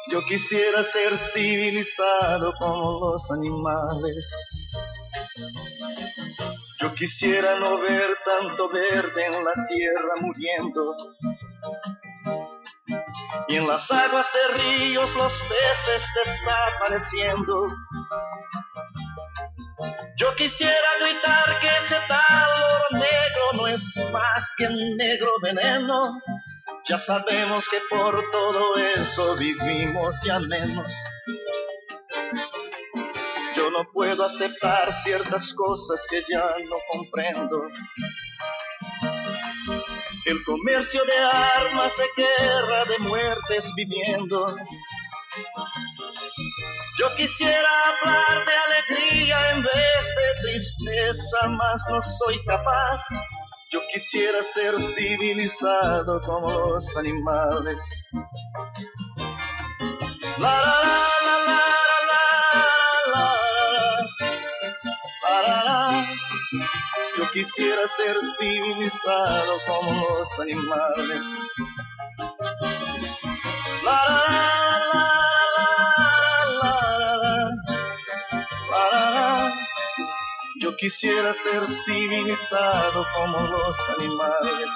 yo quisiera ser civilizado como los animales. Yo quisiera no ver tanto verde en la tierra muriendo. Y en las aguas de ríos los peces desapareciendo. Yo quisiera gritar que ese tal oro negro no es más que un negro veneno ya sabemos que por todo eso vivimos ya menos. Yo no puedo aceptar ciertas cosas que ya no comprendo. El comercio de armas, de guerra, de muertes viviendo. Yo quisiera hablar de alegría en vez de tristeza, mas no soy capaz. Yo quisiera ser civilizado como los animales. La la la quisiera ser civilizado como los animales. La la la. Yo quisiera ser civilizado como los animales.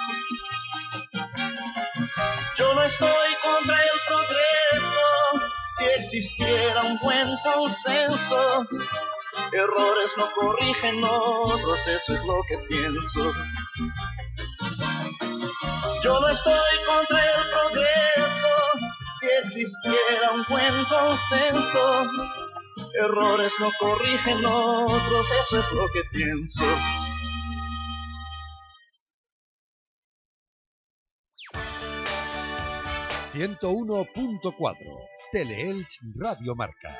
Yo no estoy contra el progreso, si existiera un buen consenso. Errores no corrigen otros, eso es lo que pienso. Yo no estoy contra el progreso, si existiera un buen consenso. Errores no corrigen otros, eso es lo que pienso. ...101.4... Teleelch Radio Marca.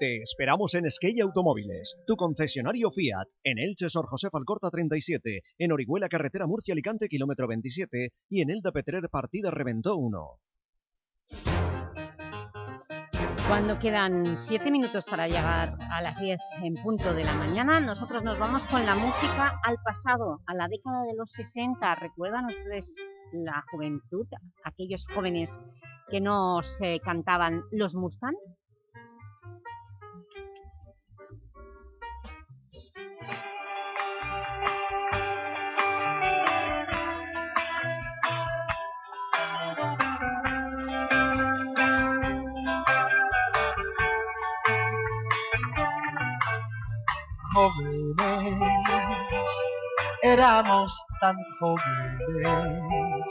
Te esperamos en Skey Automóviles, tu concesionario Fiat, en Elche Sor José Alcorta 37, en Orihuela Carretera Murcia Alicante kilómetro 27 y en Elda Petrer Partida Reventó 1. Cuando quedan siete minutos para llegar a las 10 en punto de la mañana, nosotros nos vamos con la música al pasado, a la década de los 60. ¿Recuerdan ustedes la juventud? Aquellos jóvenes que nos cantaban los Mustang. Jóvenes, éramos tan jóvenes.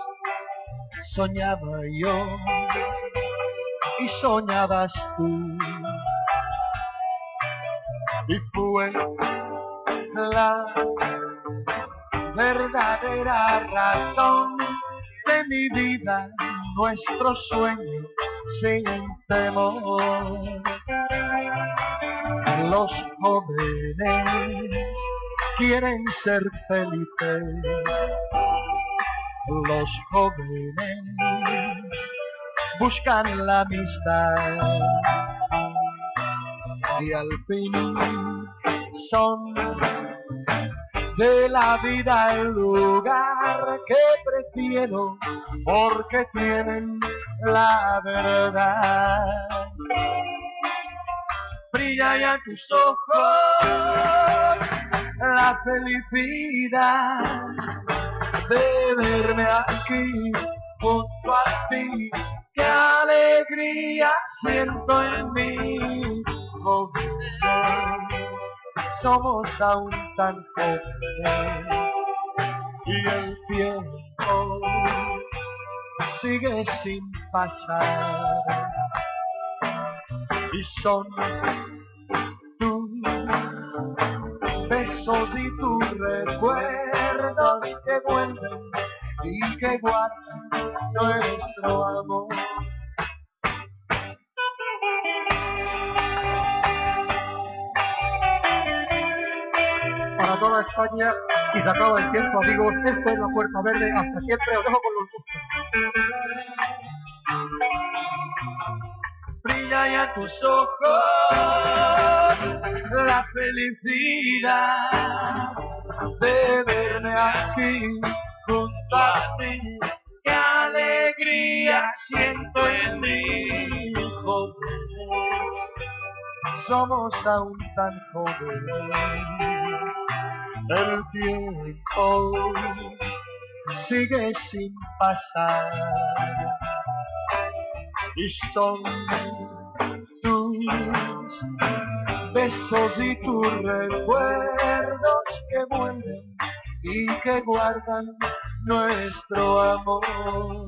Soñaba yo y soñabas tú. Y fue la verdadera razón de mi vida, nuestro sueño sin temor los jóvenes quieren ser felices. Los jóvenes buscan la amistad y al fin son de la vida el lugar que prefiero porque tienen la verdad brilla ya tus ojos la felicidad de verme aquí junto a ti. Qué alegría siento en mí, somos aún tan jóvenes y el tiempo sigue sin pasar y son tus besos y tus recuerdos que vuelven y que guardan nuestro amor. Para toda España y se acaba el tiempo amigos, esto es la Puerta Verde, hasta siempre, os dejo con los gustos. Brilla ya tus ojos la felicidad de verme aquí junto a ti. Qué alegría siento en mí, jóvenes. Somos aún tan jóvenes. El tiempo sigue sin pasar y son besos y tus recuerdos que vuelven y que guardan nuestro amor.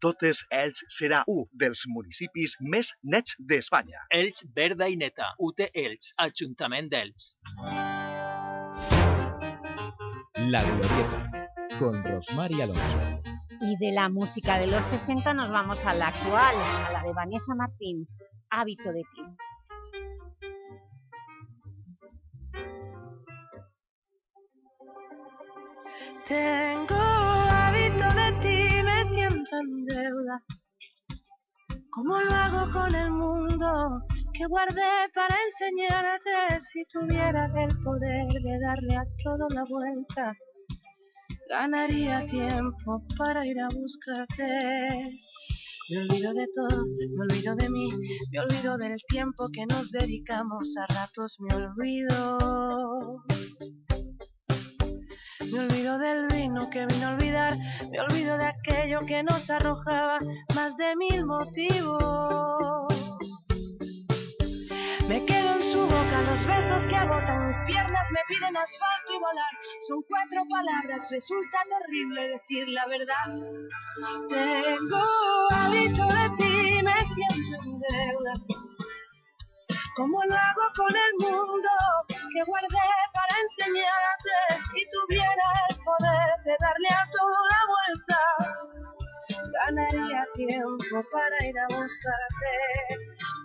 totes, Elx serà un dels municipis més nets d'Espanya. Elx Verda i Neta, UT Elx, Ajuntament d'Elx. La Glorieta, con Rosmar y Alonso. Y de la música de los 60 nos vamos a la actual, a la de Vanessa Martín, Hábito de ti. Tengo hábito de ti, deuda. ¿Cómo lo hago con el mundo que guardé para enseñarte? Si tuviera el poder de darle a todo la vuelta, ganaría tiempo para ir a buscarte. Me olvido de todo, me olvido de mí, me olvido del tiempo que nos dedicamos, a ratos me olvido. Me olvido del vino que vino a olvidar, me olvido de aquello que nos arrojaba más de mil motivos. Me quedo en su boca, los besos que agotan mis piernas me piden asfalto y volar. Son cuatro palabras, resulta terrible decir la verdad. Tengo hábito de ti, me siento en deuda. ¿Cómo hago con el mundo que guardé para enseñarte? Si tuviera el poder de darle a todo la vuelta, ganaría tiempo para ir a buscarte.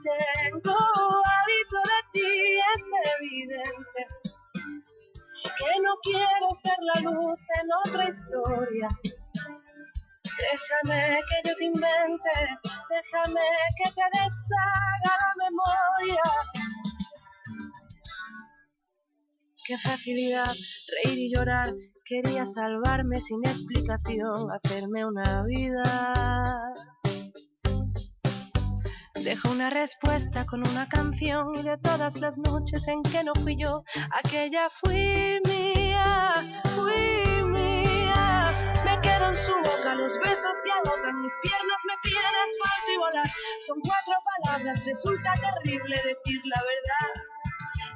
Tengo hábito de ti, es evidente que no quiero ser la luz en otra historia. Déjame que yo te invente, déjame que te deshaga la memoria. Qué facilidad reír y llorar, quería salvarme sin explicación, hacerme una vida. Dejo una respuesta con una canción y de todas las noches en que no fui yo, aquella fui mía. En su boca, los besos que agotan mis piernas me piden asfalto y volar. Son cuatro palabras, resulta terrible decir la verdad.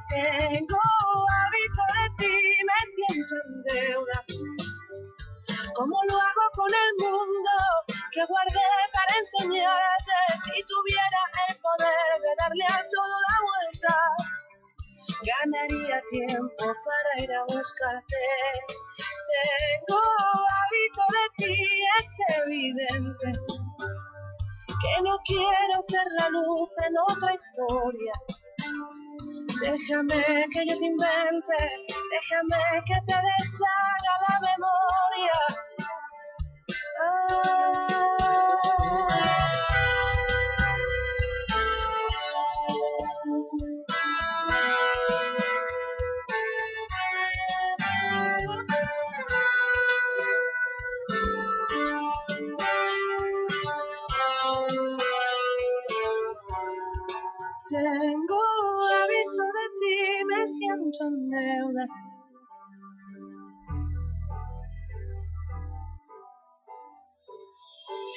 Tengo hábito de ti, me siento en deuda. ¿Cómo lo hago con el mundo que guardé para enseñarte? Si tuviera el poder de darle a todo la vuelta, ganaría tiempo para ir a buscarte. Tengo hábito de ti, es evidente que no quiero ser la luz en otra historia. Déjame que yo te invente, déjame que te deshaga la memoria.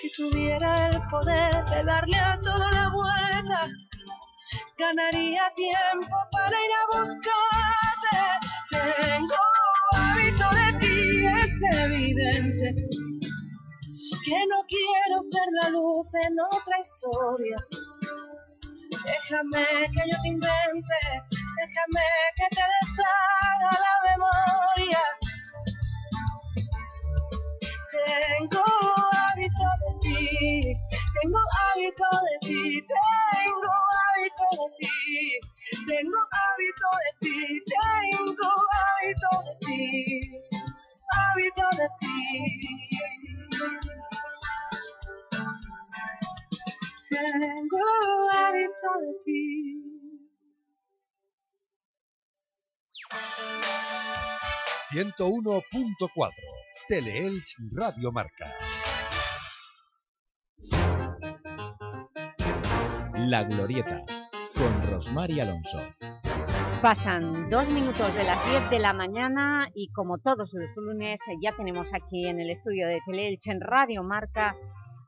Si tuviera el poder de darle a toda la vuelta, ganaría tiempo para ir a buscarte. Tengo hábito de ti, es evidente que no quiero ser la luz en otra historia. Déjame que yo te invente, déjame que te deshaga la memoria. Tengo hábito de ti, tengo hábito de ti, tengo hábito de ti, tengo hábito de ti, tengo hábito de ti, hábito de ti. Tengo hábito de ti. ...101.4... Teleelch Radio Marca. La Glorieta, con Rosmar y Alonso. Pasan dos minutos de las 10 de la mañana y como todos los lunes ya tenemos aquí en el estudio de Teleelch en Radio Marca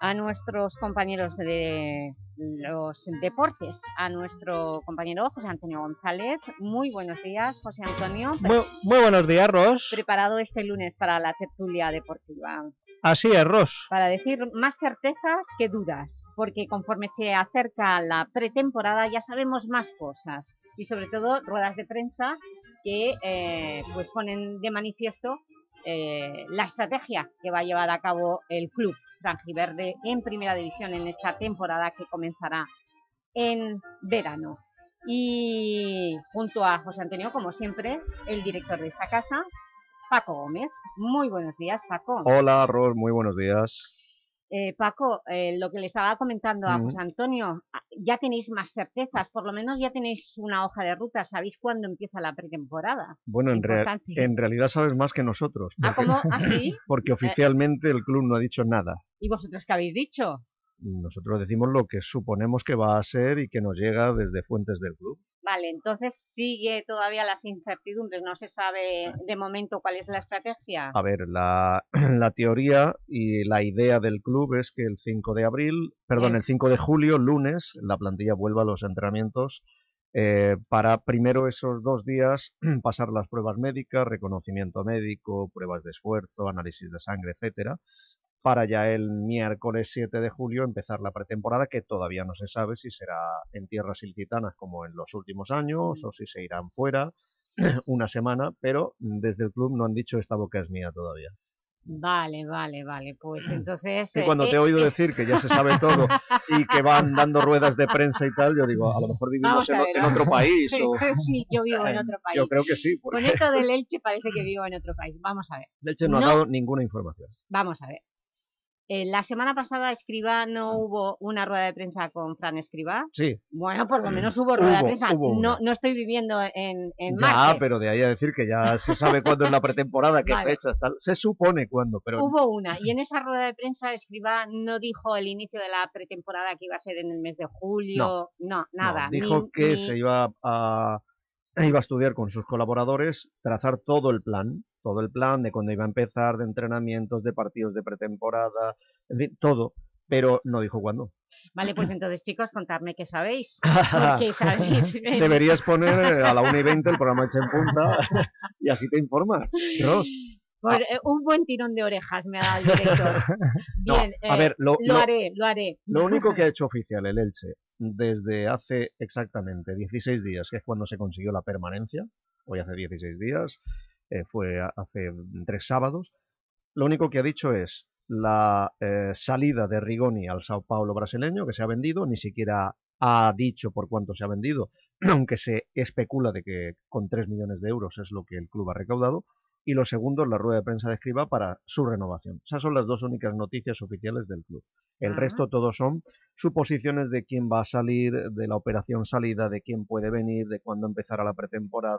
a nuestros compañeros de los deportes, a nuestro compañero José Antonio González. Muy buenos días, José Antonio. Muy, muy buenos días, Ros. Preparado este lunes para la tertulia deportiva. Así es, Ros. Para decir más certezas que dudas, porque conforme se acerca la pretemporada ya sabemos más cosas y sobre todo ruedas de prensa que eh, pues ponen de manifiesto eh, la estrategia que va a llevar a cabo el club franjiverde en Primera División en esta temporada que comenzará en verano. Y junto a José Antonio, como siempre, el director de esta casa, Paco Gómez. Muy buenos días, Paco. Hola, Ros, muy buenos días. Eh, Paco, eh, lo que le estaba comentando a. José Antonio, ah, ya tenéis más certezas, por lo menos ya tenéis una hoja de ruta, sabéis cuándo empieza la pretemporada. Bueno, en, rea- en realidad sabes más que nosotros. Ah, ¿cómo? ¿Ah, *laughs* sí? Porque Eh. oficialmente el club no ha dicho nada. ¿Y vosotros qué habéis dicho? Nosotros decimos lo que suponemos que va a ser y que nos llega desde fuentes del club. Vale, entonces sigue todavía las incertidumbres, no se sabe de momento cuál es la estrategia. A ver, la, *clears throat* la teoría y la idea del club es que el 5 de abril, perdón, el 5 de julio, lunes, la plantilla vuelva a los entrenamientos eh, para primero esos dos días *clears throat* pasar las pruebas médicas, reconocimiento médico, pruebas de esfuerzo, análisis de sangre, etcétera, para ya el miércoles 7 de julio empezar la pretemporada, que todavía no se sabe si será en tierras ilicitanas como en los últimos años o si se irán fuera *clears throat* una semana, pero desde el club no han dicho esta boca es mía todavía. Vale, vale, vale, pues *clears throat* entonces... Y eh, cuando eh, te he oído eh, decir que ya se sabe todo y que van dando ruedas de prensa y tal, yo digo, a lo mejor vivimos en, otro país. o- *laughs* sí, yo vivo en *laughs* otro país. Yo creo que sí, porque Con esto del Elche parece que vivo en otro país. Vamos a ver. *laughs* Leche no, ha No. dado ninguna información. Vamos a ver. Eh, la semana pasada Escribá no hubo una rueda de prensa con Fran Escribá. Sí. Bueno, por lo menos hubo rueda de prensa. no, no estoy viviendo en, en Ya, Marte. pero de ahí a decir que ya se sabe cuándo es la pretemporada, qué Vale. fechas, tal. Se supone cuándo, pero Hubo una, y en *clears throat* esa rueda de prensa Escribá no dijo el inicio de la pretemporada que iba a ser en el mes de julio, no, no, nada. dijo ni- que ni- se iba a, iba a estudiar con sus colaboradores, trazar todo el plan, todo el plan de cuándo iba a empezar, de entrenamientos, de partidos de pretemporada, en fin, todo, pero no dijo cuándo. Vale, pues entonces chicos, contadme qué sabéis. *laughs* Porque sabéis... Deberías poner eh, a la 1 y 20 el programa Echa en Punta *laughs* y así te informas. Ros. Por, eh, un buen tirón de orejas me ha dado el director. *laughs* No, Bien, a eh, ver, lo- lo- haré, lo haré. Lo único que ha hecho oficial el Elche desde hace exactamente 16 días, que es cuando se consiguió la permanencia, hoy hace 16 días, eh, fue hace tres sábados, lo único que ha dicho es la eh, salida de Rigoni al Sao Paulo brasileño, que se ha vendido, ni siquiera ha dicho por cuánto se ha vendido, *clears throat* aunque se especula de que con 3 millones de euros es lo que el club ha recaudado, y lo segundo es la rueda de prensa de Escriba para su renovación. Esas son las dos únicas noticias oficiales del club. El Ajá. resto todos son suposiciones de quién va a salir, de la operación salida, de quién puede venir, de cuándo empezará la pretemporada,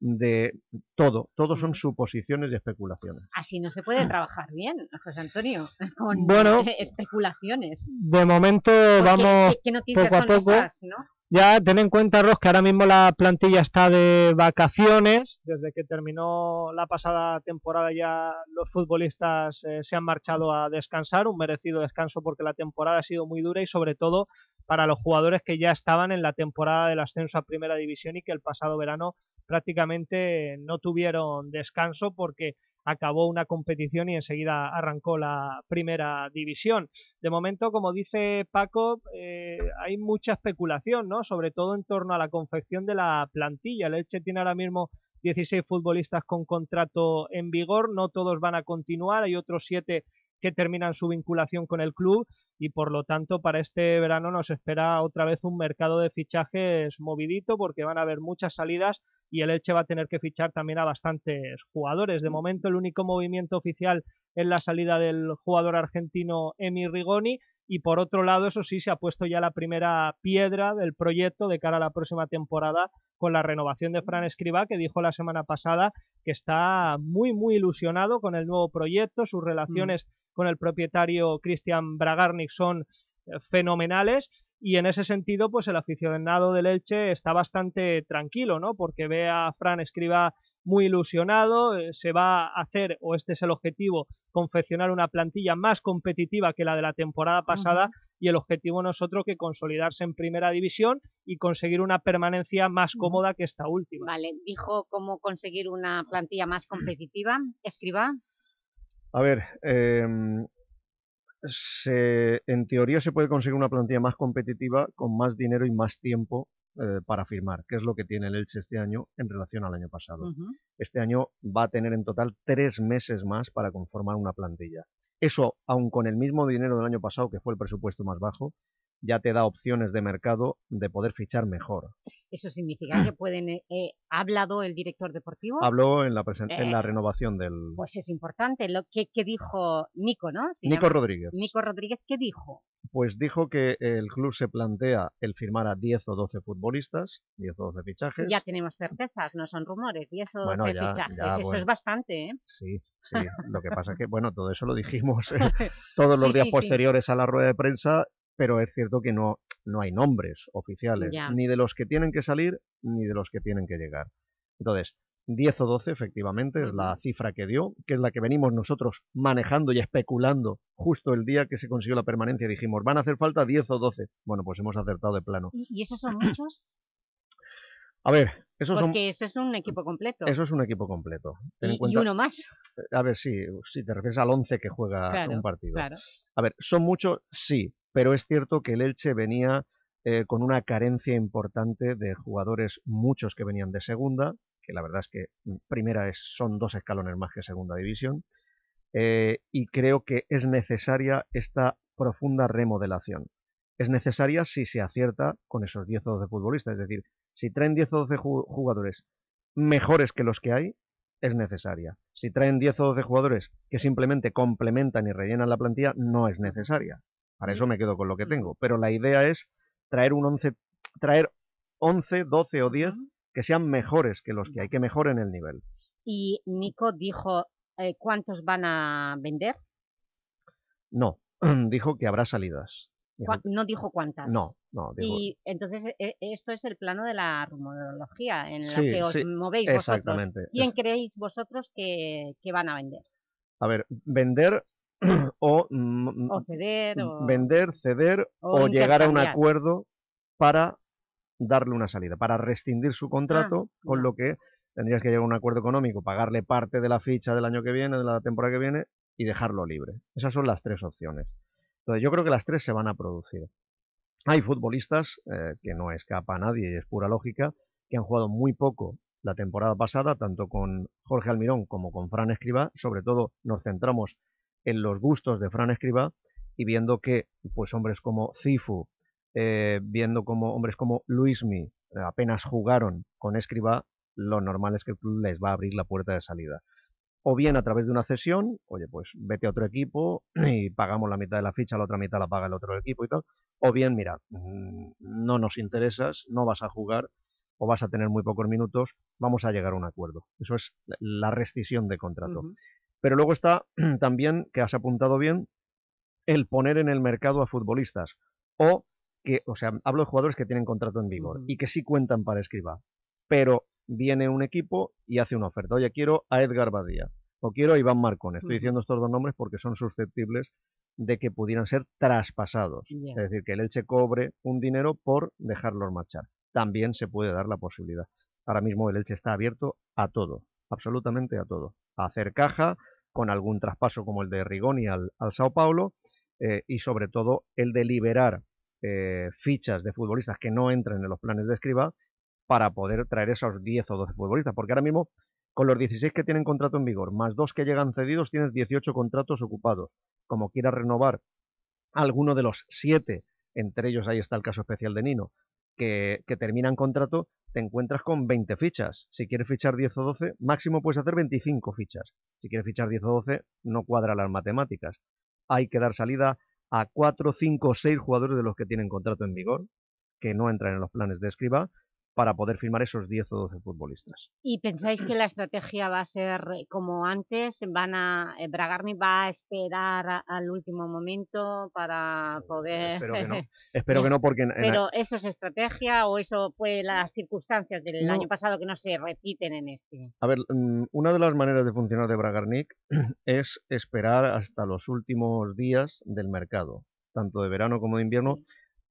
de todo. Todo son suposiciones y especulaciones. Así no se puede *clears throat* trabajar bien, José Antonio, *laughs* con Bueno. *laughs* especulaciones. De momento Porque, vamos ¿qué, qué noticias poco a poco. esas, no? Ya ten en cuenta, Ros, que ahora mismo la plantilla está de vacaciones. Desde que terminó la pasada temporada ya los futbolistas eh, se han marchado a descansar, un merecido descanso porque la temporada ha sido muy dura y sobre todo para los jugadores que ya estaban en la temporada del ascenso a Primera División y que el pasado verano prácticamente no tuvieron descanso porque acabó una competición y enseguida arrancó la primera división. De momento, como dice Paco, eh, hay mucha especulación, ¿no? Sobre todo en torno a la confección de la plantilla. El Elche tiene ahora mismo 16 futbolistas con contrato en vigor, no todos van a continuar, hay otros 7 que terminan su vinculación con el club y por lo tanto para este verano nos espera otra vez un mercado de fichajes movidito porque van a haber muchas salidas y el Elche va a tener que fichar también a bastantes jugadores. De momento el único movimiento oficial es la salida del jugador argentino Emi Rigoni y por otro lado, eso sí, se ha puesto ya la primera piedra del proyecto de cara a la próxima temporada con la renovación de Fran Escribá, que dijo la semana pasada que está muy, muy ilusionado con el nuevo proyecto, sus relaciones con el propietario Cristian Bragarnik son eh, fenomenales y en ese sentido pues el aficionado del Elche está bastante tranquilo, ¿no? Porque ve a Fran Escribá muy ilusionado, eh, se va a hacer, o este es el objetivo, confeccionar una plantilla más competitiva que la de la temporada pasada y el objetivo no es otro que consolidarse en primera división y conseguir una permanencia más cómoda que esta última. Vale, dijo cómo conseguir una plantilla más competitiva. Escriba. A ver, em, se- en teoría se puede conseguir una plantilla más competitiva con más dinero y más tiempo eh, para firmar, que es lo que tiene el Elche este año en relación al año pasado. Este año va a tener en total tres meses más para conformar una plantilla. Eso, aun con el mismo dinero del año pasado, que fue el presupuesto más bajo, ya te da opciones de mercado de poder fichar mejor. Eso significa que *clears throat* pueden... eh, eh, ¿Ha hablado el director deportivo? Habló en la, presen- en la Eh, renovación del... Pues es importante. Lo que, que dijo Nico, ¿no? Se Nico llama- Rodríguez. Nico Rodríguez, ¿qué dijo? Pues dijo que el club se plantea el firmar a 10 o 12 futbolistas, 10 o 12 fichajes. Ya tenemos certezas, no son rumores. 10 o 12 Bueno, ya- fichajes. ya, Eso bueno. es bastante, ¿eh? Sí, sí. Lo que pasa es que, bueno, todo eso lo dijimos eh, *laughs* *laughs* todos los Sí, días sí, sí. posteriores a la rueda de prensa, pero es cierto que no, no hay nombres oficiales, Ya. ni de los que tienen que salir, ni de los que tienen que llegar. Entonces, 10 o 12 efectivamente es la cifra que dio, que es la que venimos nosotros manejando y especulando justo el día que se consiguió la permanencia. Dijimos, van a hacer falta 10 o 12. Bueno, pues hemos acertado de plano. ¿Y, y esos son *clears throat* muchos? A ver, son, eso es un equipo completo. eso es un equipo completo. Ten en Y- uno más. A ver, sí, si te refieres al 11 que juega Claro, un partido. claro. A ver, ¿son muchos? Sí, pero es cierto que el Elche venía eh, con una carencia importante de jugadores, muchos que venían de segunda, que la verdad es que mm, primera es, son dos escalones más que segunda división, eh, y creo que es necesaria esta profunda remodelación. Es necesaria si se acierta con esos 10 o 12 futbolistas, es decir, si traen 10 o 12 ju- jugadores mejores que los que hay, es necesaria. Si traen 10 o 12 jugadores que simplemente complementan y rellenan la plantilla, no es necesaria. Para eso me quedo con lo que tengo. Pero la idea es traer un 11, traer 11, 12 o 10 que sean mejores que los que hay, que mejoren el nivel. Y Nico dijo eh, cuántos van a vender. No, *clears throat* dijo que habrá salidas. Dijo No dijo cuántas. No, no, Y entonces eh, esto es el plano de la rumorología en la Sí, que os sí, movéis vosotros. ¿Quién Es- creéis vosotros que, que van a vender? A ver, vender *clears throat* o, mm, O ceder o... vender, ceder o o, llegar a un acuerdo para darle una salida, para rescindir su Ah, contrato, con lo que tendrías que llegar a un acuerdo económico, pagarle parte de la ficha del año que viene, de la temporada que viene, y dejarlo libre. Esas son las tres opciones. Entonces yo creo que las tres se van a producir. Hay futbolistas, eh, que no escapa a nadie y es pura lógica, que han jugado muy poco la temporada pasada, tanto con Jorge Almirón como con Fran Escribá. Sobre todo nos centramos en los gustos de Fran Escribá y viendo que pues hombres como Cifu, eh, viendo como hombres como Luismi eh, apenas jugaron con Escribá, lo normal es que el club les va a abrir la puerta de salida. O bien a través de una cesión, oye, pues vete a otro equipo *clears throat* y pagamos la mitad de la ficha, la otra mitad la paga el otro equipo y tal. O bien, mira, mm, no nos interesas, no vas a jugar o vas a tener muy pocos minutos, vamos a llegar a un acuerdo. Eso es la rescisión de contrato. Pero luego está *clears throat* también, que has apuntado bien, el poner en el mercado a futbolistas o que, o sea, hablo de jugadores que tienen contrato en vigor y que sí cuentan para escriba, pero viene un equipo y hace una oferta. Oye, quiero a Edgar Badía o quiero a Iván Marcón. Estoy diciendo estos dos nombres porque son susceptibles de que pudieran ser traspasados. Es decir, que el Elche cobre un dinero por dejarlos marchar. También se puede dar la posibilidad. Ahora mismo el Elche está abierto a todo, absolutamente a todo. A hacer caja con algún traspaso como el de Rigoni al, al Sao Paulo eh, y sobre todo el de liberar eh, fichas de futbolistas que no entren en los planes de escriba para poder traer esos 10 o 12 futbolistas. Porque ahora mismo, con los 16 que tienen contrato en vigor, más dos que llegan cedidos, tienes 18 contratos ocupados. Como quieras renovar alguno de los 7, entre ellos ahí está el caso especial de Nino, que, que terminan contrato, te encuentras con 20 fichas. Si quieres fichar 10 o 12, máximo puedes hacer 25 fichas. Si quieres fichar 10 o 12, no cuadra las matemáticas. Hay que dar salida a 4, 5 o 6 jugadores de los que tienen contrato en vigor, que no entran en los planes de escriba, para poder firmar esos 10 o 12 futbolistas. ¿Y pensáis que la estrategia va a ser eh, como antes? ¿Van a, eh, ¿Bragarni va a esperar al último momento para poder...? Espero que no. *laughs* Espero que no, porque en- en- ¿Pero eso es estrategia o eso fue las circunstancias del No. año pasado que no se repiten en este? A ver, mm, una de las maneras de funcionar de Bragarnik *clears throat* es esperar hasta los últimos días del mercado, tanto de verano como de invierno,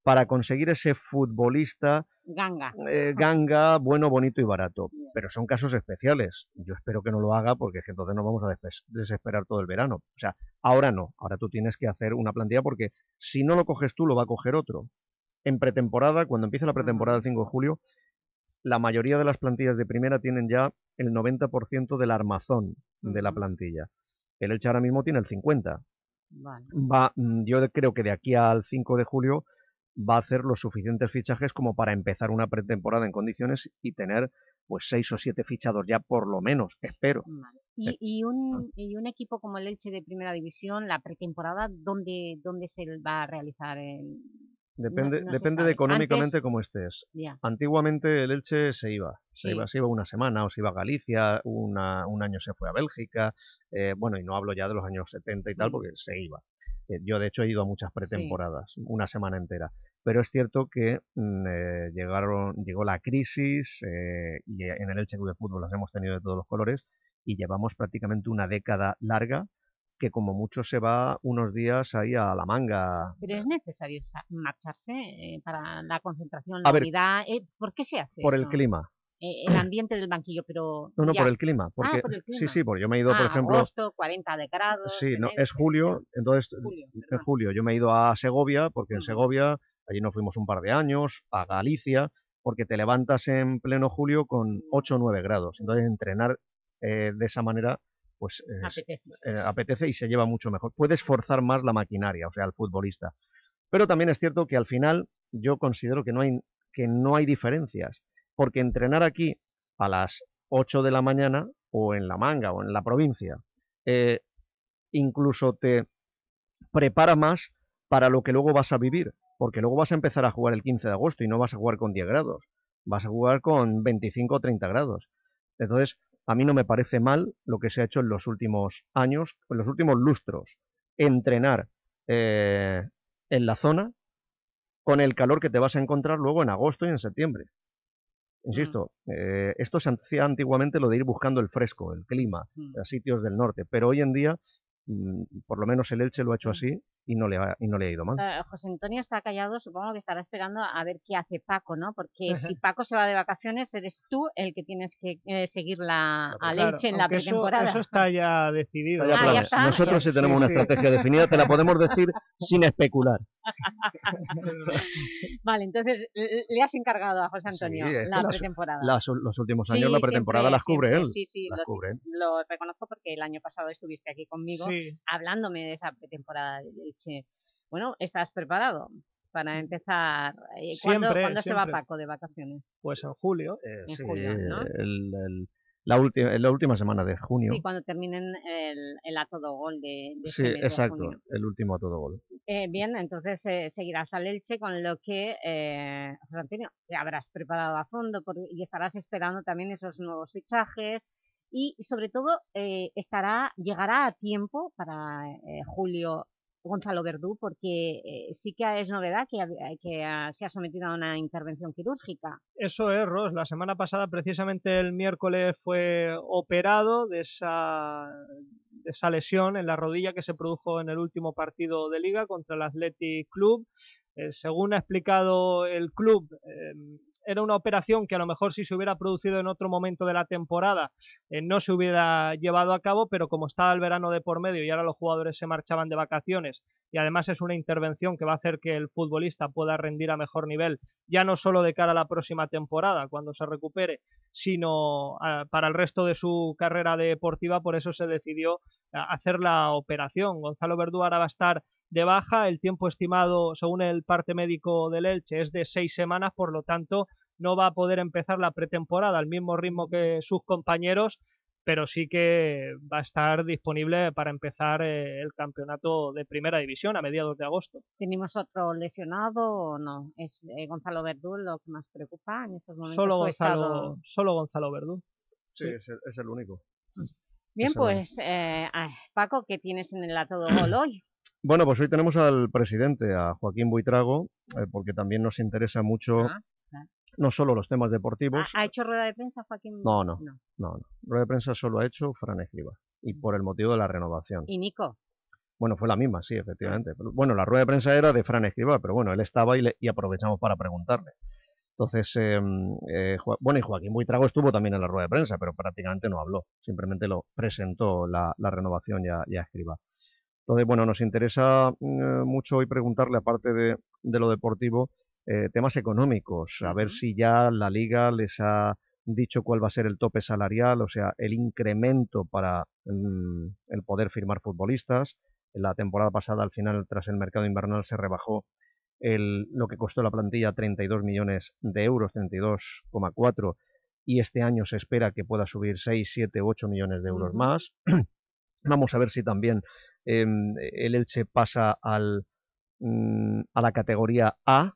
para conseguir ese futbolista Ganga. eh, *laughs* ganga, bueno, bonito y barato. Pero son casos especiales. Yo espero que no lo haga porque es que entonces nos vamos a desesperar todo el verano. O sea, ahora no. Ahora tú tienes que hacer una plantilla porque si no lo coges tú, lo va a coger otro. En pretemporada, cuando empieza la pretemporada el 5 de julio, la mayoría de las plantillas de primera tienen ya el 90% del armazón de la plantilla. El Elche ahora mismo tiene el 50%. Vale. Va, mm, yo creo que de aquí al 5 de julio va a hacer los suficientes fichajes como para empezar una pretemporada en condiciones y tener pues seis o siete fichados ya por lo menos, espero. ¿Y, y un, y un equipo como el Elche de Primera División, la pretemporada, ¿dónde, dónde se va a realizar? En... Depende, no depende de económicamente Antes- cómo estés. Antiguamente el Elche se iba, se, iba, se iba una semana o se iba a Galicia, una, un año se fue a Bélgica, eh, bueno, y no hablo ya de los años 70 y tal, Mm. porque se iba. Eh, yo de hecho he ido a muchas pretemporadas, una semana entera. Pero es cierto que mm, eh, llegaron, llegó la crisis eh, y en el Elche Club de Fútbol las hemos tenido de todos los colores y llevamos prácticamente una década larga que como mucho se va unos días ahí a la manga. Pero es necesario sa- marcharse eh, para la concentración, A la ver, unidad. eh, ¿Por qué se hace Por el clima. Eh, el ambiente del banquillo, pero... No, no, ya. por el clima. Porque, ah, por el Sí, clima. sí, porque yo me he ido, por Ah, ejemplo... agosto, 40 de grados... Sí, no, es julio, entonces Julio, en julio yo me he ido a Segovia, porque en Segovia, allí nos fuimos un par de años, a Galicia, porque te levantas en pleno julio con 8 o 9 grados. Entonces entrenar eh, de esa manera pues es- Apetece. eh, apetece y se lleva mucho mejor. Puedes forzar más la maquinaria, o sea, el futbolista. Pero también es cierto que al final yo considero que no hay, que no hay diferencias, porque entrenar aquí a las 8 de la mañana o en la manga o en la provincia, eh, incluso te prepara más para lo que luego vas a vivir, porque luego vas a empezar a jugar el 15 de agosto y no vas a jugar con 10 grados, vas a jugar con 25 o 30 grados. Entonces, a mí no me parece mal lo que se ha hecho en los últimos años, en los últimos lustros, entrenar eh, en la zona con el calor que te vas a encontrar luego en agosto y en septiembre. Insisto, eh, esto se hacía antiguamente lo de ir buscando el fresco, el clima, Mm. a sitios del norte, pero hoy en día, mm, por lo menos el Elche lo ha hecho así y no le ha, y no le ha ido mal. Eh, José Antonio está callado, supongo que estará esperando a ver qué hace Paco, ¿no? Porque si *laughs* Paco se va de vacaciones, eres tú el que tienes que eh, seguir la, Leche en la eso- pretemporada. Eso, está ya decidido. Está ya Ah, ya está. Nosotros sí tenemos una sí. estrategia definida, te la podemos decir *laughs* sin especular. *laughs* Vale, entonces le has encargado a José Antonio Sí, la pretemporada. las- los últimos Sí, años la pretemporada siempre, las cubre siempre, él. Sí, sí, las lo, cubre lo reconozco porque el año pasado estuviste aquí conmigo Sí. hablándome de esa pretemporada de. Bueno, ¿estás preparado para empezar? eh, ¿Cuándo, Siempre, ¿cuándo se va. Paco de vacaciones? Pues en julio. En Sí, julio, ¿no? el- el- la, la última semana de junio. Sí, cuando terminen el, el a todo gol de, de Sí, este mes de exacto, junio. el último a todo gol. Eh, bien, entonces eh, seguirás al Elche con lo que, eh, José Antonio, te habrás preparado a fondo por- y estarás esperando también esos nuevos fichajes y sobre todo eh, estará llegará a tiempo para eh, julio Gonzalo Verdú, porque eh, sí que es novedad que, se ha sometido a una intervención quirúrgica. Eso es, Ros. La semana pasada, precisamente el miércoles, fue operado de esa, de esa lesión en la rodilla que se produjo en el último partido de Liga contra el Athletic Club. Eh, según ha explicado el club, eh, era una operación que a lo mejor si se hubiera producido en otro momento de la temporada eh, no se hubiera llevado a cabo, pero como estaba el verano de por medio y ahora los jugadores se marchaban de vacaciones y además es una intervención que va a hacer que el futbolista pueda rendir a mejor nivel, ya no solo de cara a la próxima temporada, cuando se recupere, sino ah, para el resto de su carrera deportiva, por eso se decidió ah, hacer la operación. Gonzalo Verdú ahora va a estar de baja, el tiempo estimado, según el parte médico del Elche, es de seis semanas, por lo tanto, no va a poder empezar la pretemporada al mismo ritmo que sus compañeros, pero sí que va a estar disponible para empezar eh, el campeonato de primera división a mediados de agosto. ¿Tenemos otro lesionado o no? ¿Es eh, Gonzalo Verdú lo que más preocupa en estos momentos? Solo Gonzalo, estado? solo Gonzalo Verdú. Sí, es el, es el único. Bien, pues, eh, ah, Paco, ¿qué tienes en el A Todo Gol hoy? Bueno, pues hoy tenemos al presidente, a Joaquín Buitrago, eh, porque también nos interesa mucho Ah, claro. no solo los temas deportivos, ¿Ha hecho rueda de prensa, Joaquín? no, no, no, no. Rueda de prensa solo ha hecho Fran Escriba, y por el motivo de la renovación. ¿Y Nico? Bueno, fue la misma, sí, efectivamente. Pero, Bueno, la rueda de prensa era de Fran Escribá, pero bueno, él estaba y, le- y aprovechamos para preguntarle. Entonces, eh, eh, bueno, y Joaquín Buitrago estuvo también en la rueda de prensa, pero prácticamente no habló, simplemente lo presentó la, la renovación ya, ya Escribá. Entonces, bueno, nos interesa mm, mucho hoy preguntarle, aparte de, de lo deportivo, eh, temas económicos, a ver si ya la Liga les ha dicho cuál va a ser el tope salarial, o sea, el incremento para mm, el poder firmar futbolistas. La temporada pasada, al final, tras el mercado invernal, se rebajó el, lo que costó la plantilla 32 millones de euros, 32,4, y este año se espera que pueda subir 6, 7, 8 millones de euros más. *clears throat* Vamos a ver si también em, el Elche pasa al, mm, a la categoría A,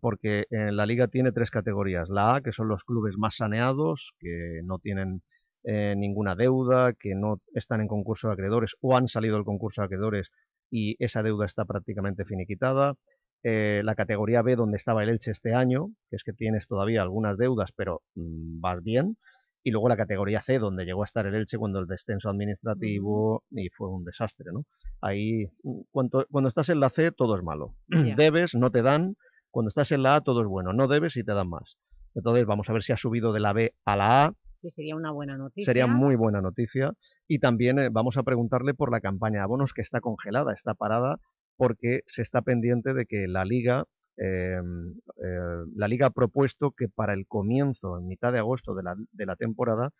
porque eh, la liga tiene tres categorías. La A, que son los clubes más saneados, que no tienen eh, ninguna deuda, que no están en concurso de acreedores o han salido del concurso de acreedores y esa deuda está prácticamente finiquitada. Eh, la categoría B, donde estaba el Elche este año, que es que tienes todavía algunas deudas, pero mm, vas bien. Y luego la categoría C, donde llegó a estar el Elche cuando el descenso administrativo y fue un desastre, ¿no? Ahí, mm, cuando, cuando estás en la C, todo es malo. *clears throat* Debes, no te dan. Cuando estás en la A, todo es bueno. No debes y te dan más. Entonces, vamos a ver si ha subido de la B a la A. Que sería una buena noticia. Sería muy buena noticia. Y también eh, vamos a preguntarle por la campaña de abonos que está congelada, está parada, porque se está pendiente de que la Liga, eh, eh, la Liga ha propuesto que para el comienzo, en mitad de agosto de la, de la temporada,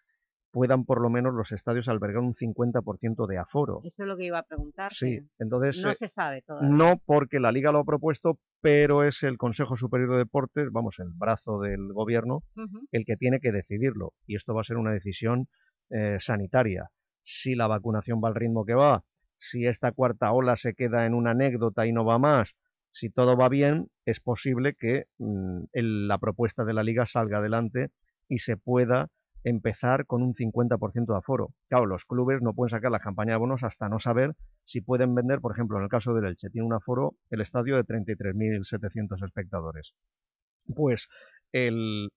puedan por lo menos los estadios albergar un 50% de aforo. Eso es lo que iba a preguntar. Sí, entonces... No eh, se sabe todavía. no porque la Liga lo ha propuesto, pero es el Consejo Superior de Deportes, vamos, el brazo del gobierno, el que tiene que decidirlo. Y esto va a ser una decisión eh, sanitaria. Si la vacunación va al ritmo que va, si esta cuarta ola se queda en una anécdota y no va más, si todo va bien, es posible que mm, el- la propuesta de la Liga salga adelante y se pueda empezar con un 50% de aforo. Claro, los clubes no pueden sacar la campaña de bonos hasta no saber si pueden vender, por ejemplo, en el caso del Elche, tiene un aforo el estadio de 33.700 espectadores. Pues el,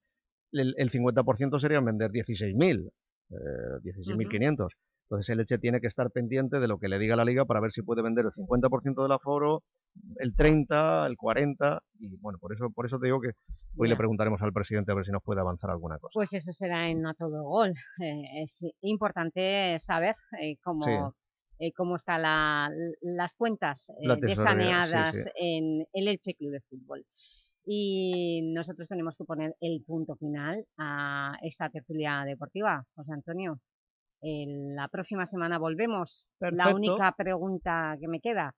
el, el 50% serían vender 16.000, eh, 16.500. Entonces el Elche tiene que estar pendiente de lo que le diga la liga para ver si puede vender el 50% del aforo, el 30, el 40 y bueno, por eso por eso te digo que hoy Ya. le preguntaremos al presidente a ver si nos puede avanzar alguna cosa. Pues eso será en A Todo Gol. Eh, es importante saber eh, cómo, Sí. eh, cómo están la, las cuentas eh, La de tesorería, sí, saneadas sí. en el Elche Club de Fútbol. Y nosotros tenemos que poner el punto final a esta tertulia deportiva. José Antonio, el- la próxima semana volvemos. La única pregunta que me queda,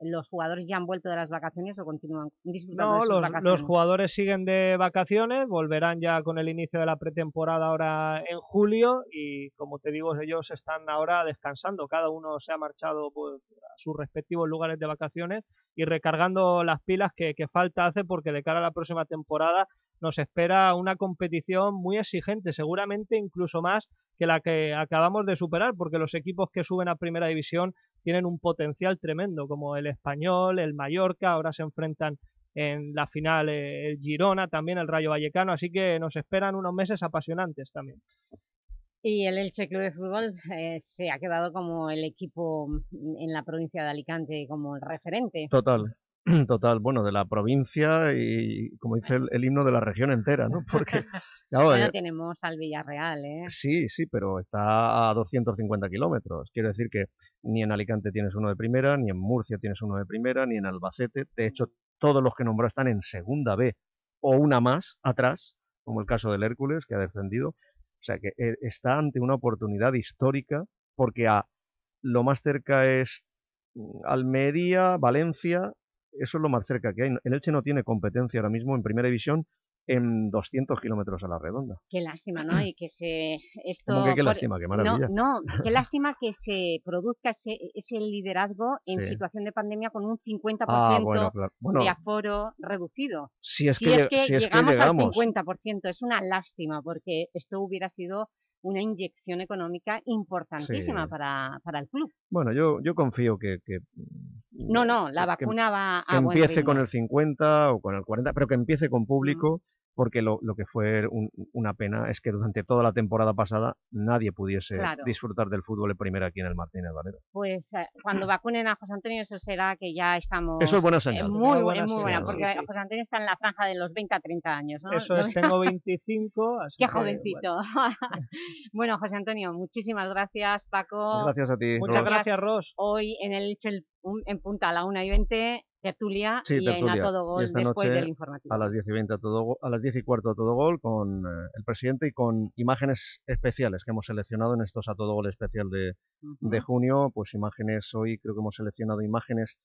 ¿los jugadores ya han vuelto de las vacaciones o continúan disfrutando No, de sus los, vacaciones? los jugadores siguen de vacaciones, volverán ya con el inicio de la pretemporada ahora en julio y como te digo, ellos están ahora descansando, cada uno se ha marchado pues, a sus respectivos lugares de vacaciones y recargando las pilas que, que falta hace porque de cara a la próxima temporada nos espera una competición muy exigente, seguramente incluso más que la que acabamos de superar, porque los equipos que suben a Primera División tienen un potencial tremendo, como el Español, el Mallorca, ahora se enfrentan en la final eh, el Girona, también el Rayo Vallecano, así que nos esperan unos meses apasionantes también. Y el Elche Club de Fútbol eh, se ha quedado como el equipo mm, en la provincia de Alicante, como el referente. Total, *clears throat* total, bueno, de la provincia y, como dice el, el himno de la región entera, ¿no? *laughs* Porque, claro, Bueno, eh, tenemos al Villarreal, ¿eh? Sí, sí, pero está a 250 kilómetros. Quiero decir que ni en Alicante tienes uno de primera, ni en Murcia tienes uno de primera, ni en Albacete. De hecho, todos los que nombró están en segunda B o una más atrás, como el caso del Hércules, que ha descendido. O sea que eh, está ante una oportunidad histórica porque a, lo más cerca es mm, Almería, Valencia, eso es lo más cerca que hay. El Elche no tiene competencia ahora mismo en primera división en 200 kilómetros a la redonda. Qué lástima, ¿no? *clears throat* Y que se... Esto ¿Cómo que qué por- lástima? Qué maravilla. No, no, qué *laughs* lástima que se produzca ese, ese liderazgo en Sí. situación de pandemia con un 50% Ah, bueno, claro. Bueno, de aforo reducido. si es que si es que llegamos, llegamos. al 50%, es una lástima porque esto hubiera sido una inyección económica importantísima Sí. para, para el club. Bueno, yo, yo confío que, que, No, no, la que- vacuna va que a buen empiece con el 50 o con el 40, pero que empiece con público, porque lo, lo que fue un- una pena es que durante toda la temporada pasada nadie pudiese Claro. disfrutar del fútbol de primera aquí en el Martínez Valero. Pues eh, cuando vacunen a José Antonio eso será que ya estamos... Eso es buena eh, señal. muy, Una bu- buena muy buena, señal, porque sí, sí. José Antonio está en la franja de los 20 a 30 años, ¿no? Eso es, *laughs* tengo 25, así Qué que, jovencito. *laughs* Bueno. José Antonio, muchísimas gracias, Paco. Gracias a ti, Muchas Ros. gracias, Ros. Hoy en el en punta a la 1 y 20, tertulia Sí, y en. A Todo Gol después noche del informativo. a las 10 y 20 a, todo, a las 10 y cuarto a todo gol con eh, el presidente y con imágenes especiales que hemos seleccionado en estos a todo gol especial de, de junio, pues imágenes, hoy creo que hemos seleccionado imágenes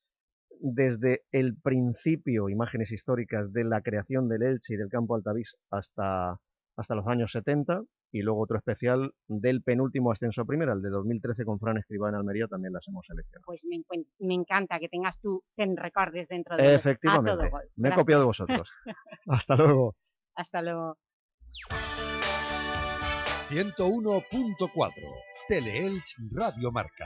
desde el principio, imágenes históricas de la creación del Elche y del campo Altavís hasta, hasta los años 70 y luego otro especial del penúltimo ascenso a primera, el de 2013 con Fran Escribá en Almería, también las hemos seleccionado. Pues me, encanta que tengas tú, te recordes dentro de A Todo Efectivamente, Gol. me he Gracias. copiado de vosotros. *laughs* Hasta luego. Hasta luego. 101.4 Teleelch Radio Marca.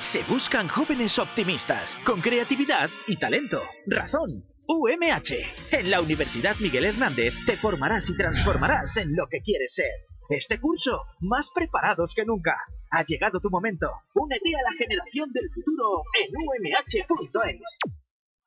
Se buscan jóvenes optimistas, con creatividad y talento. Razón. UMH. En la Universidad Miguel Hernández te formarás y transformarás en lo que quieres ser. Este curso, más preparados que nunca. Ha llegado tu momento. Únete a la generación del futuro en umh.es.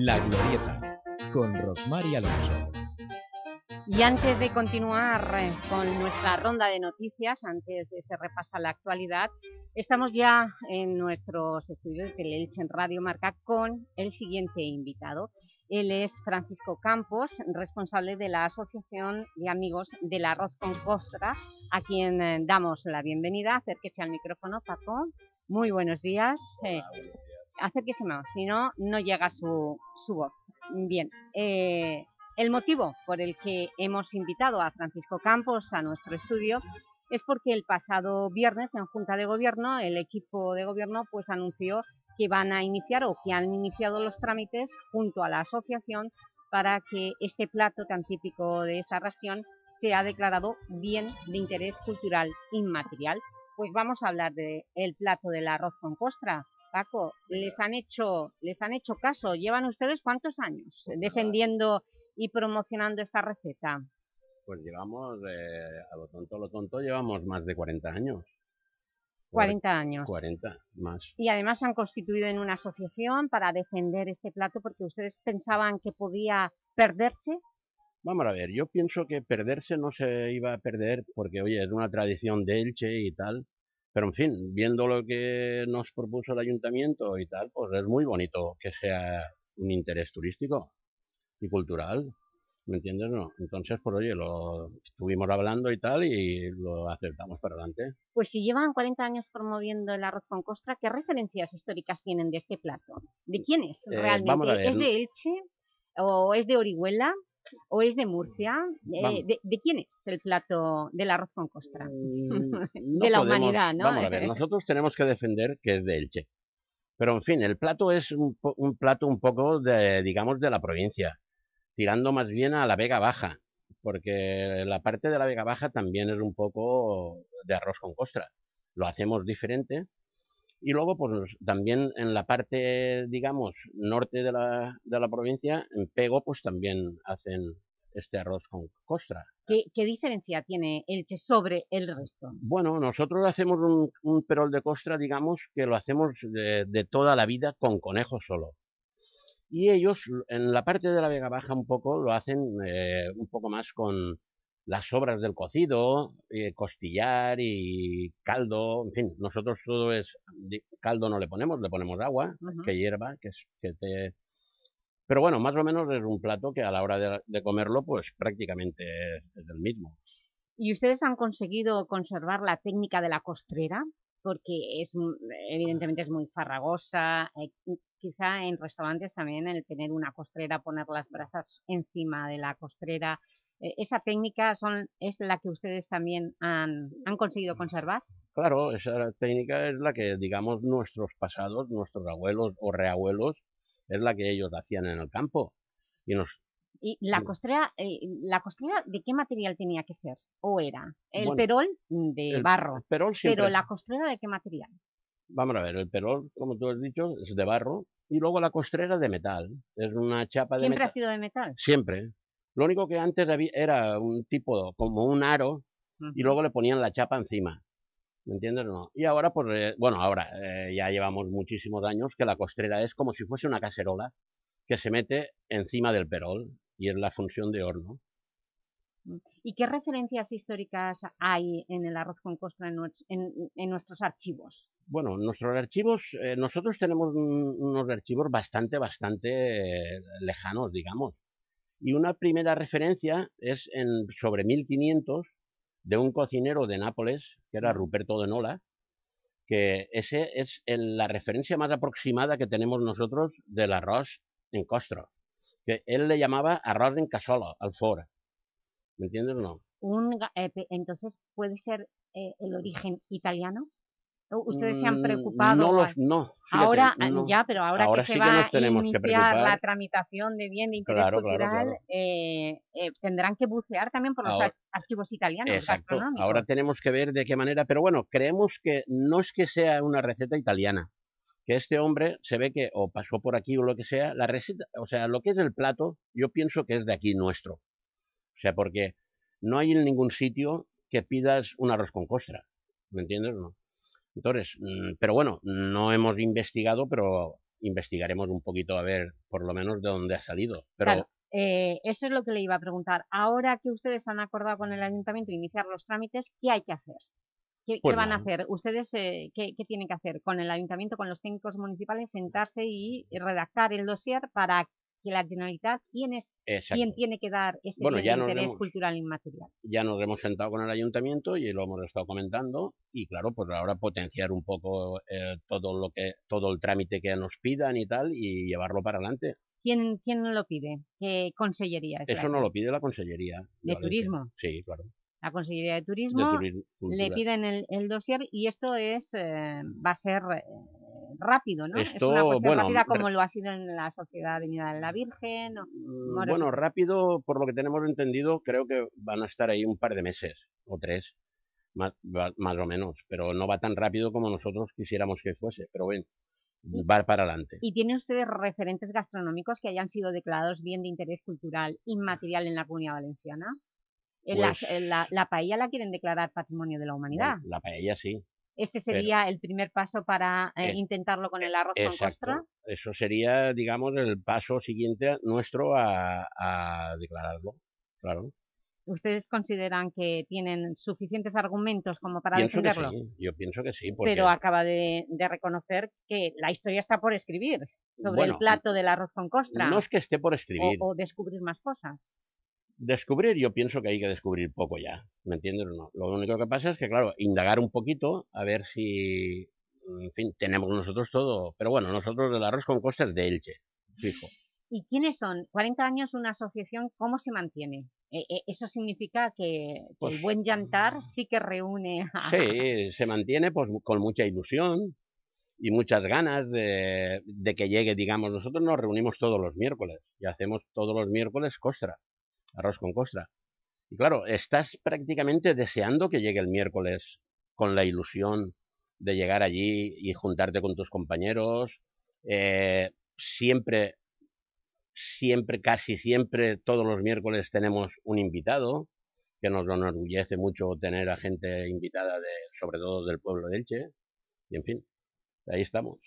La Glorieta, con Rosmar y Alonso. Y antes de continuar eh, con nuestra ronda de noticias, antes de ese repaso a la actualidad, estamos ya en nuestros estudios de Teleelche en Radio Marca con el siguiente invitado. Él es Francisco Campos, responsable de la Asociación de Amigos del Arroz con Costra, a quien eh, damos la bienvenida. Acérquese al micrófono, Paco. Muy buenos días. Eh, acérquese más, si no, no llega su, su voz. Bien, eh, el motivo por el que hemos invitado a Francisco Campos a nuestro estudio es porque el pasado viernes en Junta de Gobierno el equipo de Gobierno pues anunció que van a iniciar o que han iniciado los trámites junto a la asociación para que este plato tan típico de esta región sea declarado bien de interés cultural inmaterial. Pues vamos a hablar del el plato del arroz con costra. Paco, les han hecho, les han hecho caso. ¿Llevan ustedes cuántos años defendiendo y promocionando esta receta? Pues llevamos, eh, a lo tonto, a lo tonto, llevamos más de 40 años. 40 años. 40, más. Y además se han constituido en una asociación para defender este plato porque ustedes pensaban que podía perderse. Vamos a ver, yo pienso que perderse no se iba a perder porque, oye, es una tradición de Elche y tal, pero en fin, viendo lo que nos propuso el ayuntamiento y tal, pues es muy bonito que sea un interés turístico y cultural, ¿me entiendes? No? Entonces, pues oye, lo estuvimos hablando y tal y lo acertamos para adelante. Pues si llevan 40 años promoviendo el arroz con costra, ¿qué referencias históricas tienen de este plato? ¿De quién es Eh, realmente? ¿Es de Elche? ¿O es de Orihuela? ¿O es de Murcia? Eh, de, de quién es el plato del arroz con costra? *laughs* No de la podemos- humanidad, ¿no? Vamos a ver, nosotros tenemos que defender que es de Elche. Pero en fin, el plato es un, un plato un poco de, digamos, de la provincia, tirando más bien a la Vega Baja, porque la parte de la Vega Baja también es un poco de arroz con costra. Lo hacemos diferente. Y luego, pues también en la parte, digamos, norte de la, de la provincia, en Pego, pues también hacen este arroz con costra. ¿Qué, qué diferencia tiene Elche sobre el resto? Bueno, nosotros hacemos un, un perol de costra, digamos, que lo hacemos de, de toda la vida con conejo solo. Y ellos, en la parte de la Vega Baja un poco, lo hacen eh, un poco más con las sobras del cocido, eh, costillar y caldo, en fin, nosotros todo es, caldo no le ponemos, le ponemos agua, que hierva, que, es, que te... Pero bueno, más o menos es un plato que a la hora de, de comerlo, pues prácticamente es, es el mismo. ¿Y ustedes han conseguido conservar la técnica de la costrera? Porque es, evidentemente es muy farragosa. eh, qui- quizá en restaurantes también el tener una costrera, poner las brasas encima de la costrera. Eh, ¿Esa técnica son, es la que ustedes también han, han conseguido conservar? Claro, esa técnica es la que, digamos, nuestros pasados, nuestros abuelos o reabuelos, es la que ellos hacían en el campo. Y nos, ¿Y la Mm. costrera, eh, la costrera de qué material tenía que ser? ¿O era? El Bueno, perol mm, de el barro. perol siempre Pero la costrera de qué material? vamos a ver, el perol, como tú has dicho, es de barro, y luego la costrera de metal. Es una chapa de ¿Siempre metal. ha sido de metal? Siempre. Lo único que antes había era un tipo, como un aro, y luego le ponían la chapa encima. ¿Me entiendes o no? Y ahora, pues, eh, bueno, ahora eh, ya llevamos muchísimos años que la costrera es como si fuese una cacerola que se mete encima del perol y es la función de horno. ¿Y qué referencias históricas hay en el arroz con costra en, en- en nuestros archivos? Bueno, nuestros archivos, eh, nosotros tenemos un- unos archivos bastante, bastante lejanos, digamos. Y una primera referencia es en, sobre 1500 de un cocinero de Nápoles, que era Ruperto de Nola, que ese es el- la referencia más aproximada que tenemos nosotros del arroz en costro. Que él le llamaba arroz en casola, al fora. ¿Me entiendes o no? Un eh, entonces, ¿puede ser eh, el origen italiano? ¿O ¿Ustedes se han Mm, preocupado? No, los, no fíjate, ahora, ah, no. ya, pero ahora, Ahora que se sí va a iniciar la tramitación de bien de interés Claro, cultural, claro. eh, eh, tendrán que bucear también por los Ahora- archivos italianos, Exacto. gastronómicos. Ahora tenemos que ver de qué manera, pero bueno, creemos que no es que sea una receta italiana, que este hombre se ve que o pasó por aquí o lo que sea, la receta, o sea, lo que es el plato, yo pienso que es de aquí nuestro. O sea, porque no hay en ningún sitio que pidas un arroz con costra, ¿me entiendes o no? Entonces, mm, pero bueno, no hemos investigado, pero investigaremos un poquito a ver por lo menos de dónde ha salido. Pero Claro, eh, eso es lo que le iba a preguntar. Ahora que ustedes han acordado con el ayuntamiento iniciar los trámites, ¿qué hay que hacer? ¿Qué, qué Pues van a hacer? ¿Ustedes eh, ¿qué, qué tienen que hacer? Con el ayuntamiento, con los técnicos municipales, sentarse y redactar el dossier para que la Generalitat, ¿quién es Exacto. quién tiene que dar ese Bueno, ya interés hemos- cultural inmaterial? ya nos hemos sentado con el ayuntamiento y lo hemos estado comentando y claro, pues ahora potenciar un poco eh, todo lo que todo el trámite que nos pidan y tal y llevarlo para adelante. ¿Quién, quién lo pide? ¿Qué consellería es la Eso no lo pide la Consellería. ¿De. Turismo? Sí, claro. La Consellería de Turismo, le piden el, el dossier y esto es eh, va a ser eh, rápido, ¿no? es Esto, una cuestión bueno, rápida como lo ha sido en la Sociedad Avenida de la Virgen. o- Mm, Bueno, rápido, por lo que tenemos entendido, creo que van a estar ahí un par de meses o tres, más, o menos, pero no va tan rápido como nosotros quisiéramos que fuese, pero bueno, va para adelante. ¿Y tienen ustedes referentes gastronómicos que hayan sido declarados bien de interés cultural inmaterial en la Comunidad Valenciana? Eh, Pues- eh, la, la paella la quieren declarar Patrimonio de la Humanidad. Bueno, la paella sí. Este pero- sería el primer paso para eh, Eh, intentarlo con el arroz con costra. Eso sería, digamos, el paso siguiente nuestro a, a declararlo. Claro. ¿Ustedes consideran que tienen suficientes argumentos como para pienso que defenderlo? sí. Yo pienso que sí. Porque, Pero acaba de, de reconocer que la historia está por escribir sobre Bueno, el plato del arroz con costra. no es que esté por o, escribir. o descubrir más cosas. Descubrir, yo pienso que hay que descubrir poco ya, ¿me entiendes o no? Lo único que pasa es que, claro, indagar un poquito, a ver si, en fin, tenemos nosotros todo, pero bueno, nosotros el arroz con costas de Elche, fijo. ¿Y quiénes son? 40 años una asociación, ¿cómo se mantiene? Eh, eh, eso significa que, que Pues el buen llantar sí que reúne a... Sí, se mantiene pues con mucha ilusión y muchas ganas de, de que llegue, digamos, nosotros nos reunimos todos los miércoles y hacemos todos los miércoles costra, arroz con costra. Y claro, estás prácticamente deseando que llegue el miércoles con la ilusión de llegar allí y juntarte con tus compañeros. Eh, siempre, siempre, casi siempre, todos los miércoles tenemos un invitado, que nos enorgullece mucho tener a gente invitada, de, sobre todo del pueblo de Elche. Y en fin, ahí estamos.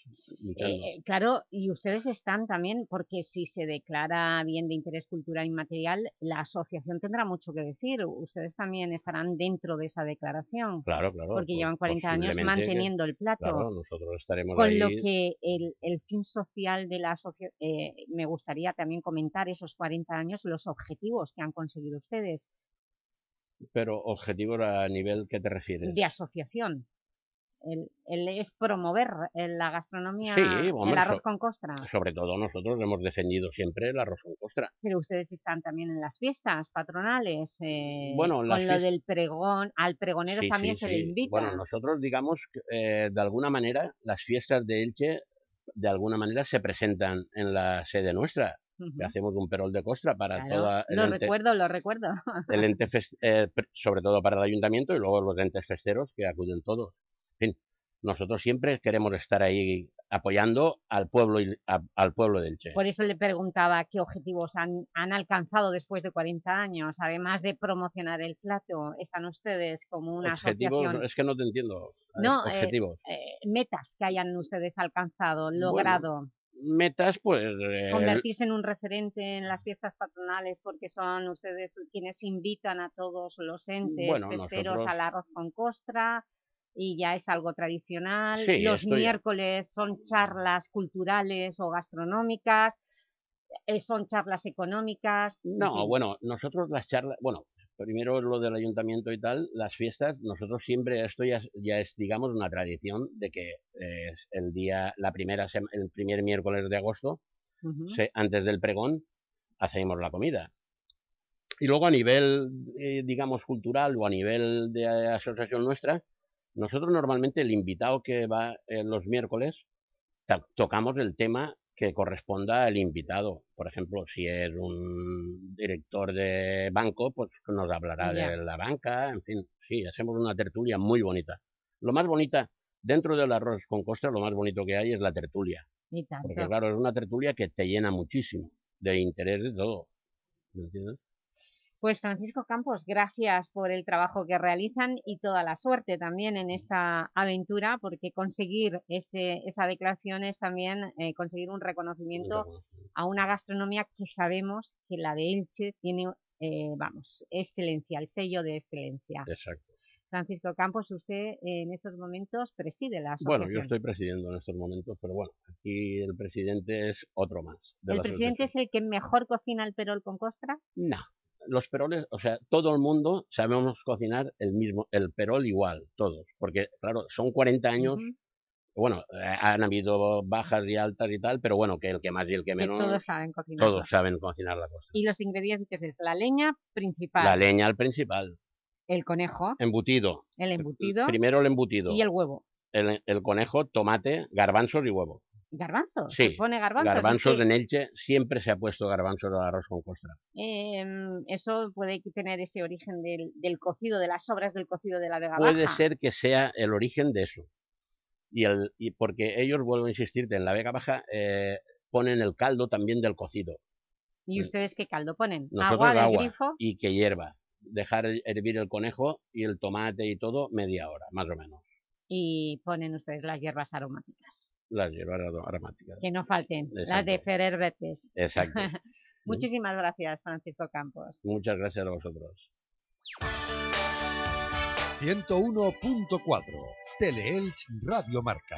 Eh, eh, claro, y ustedes están también, porque si se declara bien de interés cultural inmaterial, la asociación tendrá mucho que decir. Ustedes también estarán dentro de esa declaración. Claro, claro. Porque pues llevan 40 años que- manteniendo el plato. Claro, nosotros estaremos Con ahí. lo que el, el fin social de la asociación, me gustaría también comentar esos 40 años, los objetivos que han conseguido ustedes Pero objetivos a nivel, ¿qué te refieres? de asociación. El, el es promover eh, la gastronomía, Sí, el arroz con costra. Sobre todo nosotros hemos defendido siempre el arroz con costra. Pero ustedes están también en las fiestas patronales, eh, Bueno, con lo del pregón, al pregonero Sí, también sí, se le invita. Bueno, nosotros digamos, que, eh, de alguna manera, las fiestas de Elche, de alguna manera se presentan en la sede nuestra. Hacemos un perol de costra para Claro, toda el lo ente- recuerdo, lo recuerdo. el *laughs* ente fes- eh, sobre todo para el ayuntamiento y luego los entes festeros que acuden todos. Fin, nosotros siempre queremos estar ahí apoyando al pueblo y- a- al pueblo del Che. Por eso le preguntaba qué objetivos han, han alcanzado después de 40 años, además de promocionar el plato. ¿Están ustedes como una Objetivos, asociación? es que no te entiendo. Ver, No, eh, objetivos. eh, metas que hayan ustedes alcanzado, Bueno, logrado. Metas, pues... eh, Convertirse en un referente en las fiestas patronales porque son ustedes quienes invitan a todos los entes Bueno, festeros nosotros- al arroz con costra y ya es algo tradicional. Sí, los miércoles son charlas culturales o gastronómicas, eh, son charlas económicas. No, bueno, nosotros las charlas, bueno, primero lo del ayuntamiento y tal, las fiestas, nosotros siempre, esto ya, es- ya es, digamos, una tradición de que eh, el día, la primera, el primer miércoles de agosto, se- antes del pregón, hacemos la comida. Y luego a nivel, eh, digamos, cultural o a nivel de asociación nuestra, nosotros normalmente el invitado que va eh, los miércoles, tocamos el tema que corresponda al invitado. Por ejemplo, si es un director de banco, pues nos hablará de la banca, en fin, sí, hacemos una tertulia muy bonita. Lo más bonita, dentro del arroz con costra, lo más bonito que hay es la tertulia. Y tanto. Porque claro, es una tertulia que te llena muchísimo de interés de todo. ¿Me entiendes? Pues Francisco Campos, gracias por el trabajo que realizan y toda la suerte también en esta aventura, porque conseguir ese, esa declaración es también eh, conseguir un reconocimiento a una gastronomía que sabemos que la de Elche tiene, eh, vamos, excelencia, el sello de excelencia. Exacto. Francisco Campos, usted en estos momentos preside la asociación. Bueno, yo estoy presidiendo en estos momentos, pero bueno, aquí el presidente es otro más. ¿El presidente es el que mejor cocina el perol con costra? No, los peroles, o sea, todo el mundo sabemos cocinar el mismo, el perol igual, todos, porque claro, son 40 años, bueno, eh, han habido bajas y altas y tal, pero bueno, que el que más y el que Que menos, todos saben cocinar. todos saben cocinar la cosa. Y los ingredientes es la leña principal, La leña al principal, el conejo, embutido, el embutido primero el embutido, y el huevo. el, el conejo, tomate, garbanzos y huevo. ¿Garbanzos? Sí, ¿Se pone garbanzos? Es garbanzos que, en Elche siempre se ha puesto garbanzos al arroz con costra. em, eso puede tener ese origen del, del cocido, de las sobras del cocido de la Vega Puede Baja. ser que sea el origen de eso. Y, el, y porque ellos, vuelvo a insistirte, en la Vega Baja eh, ponen el caldo también del cocido. ¿Y ustedes qué caldo ponen? Nosotros ¿Agua del agua grifo? y que hierva. dejar hervir el conejo y el tomate y todo media hora, más o menos. Y ponen ustedes las hierbas aromáticas. Las hierbas aro- aromáticas. Que no falten, las de Exacto. Ferrer Betes. Exacto. *laughs* Muchísimas gracias, Francisco Campos. Muchas gracias a vosotros. 101.4 Teleelch Radio Marca.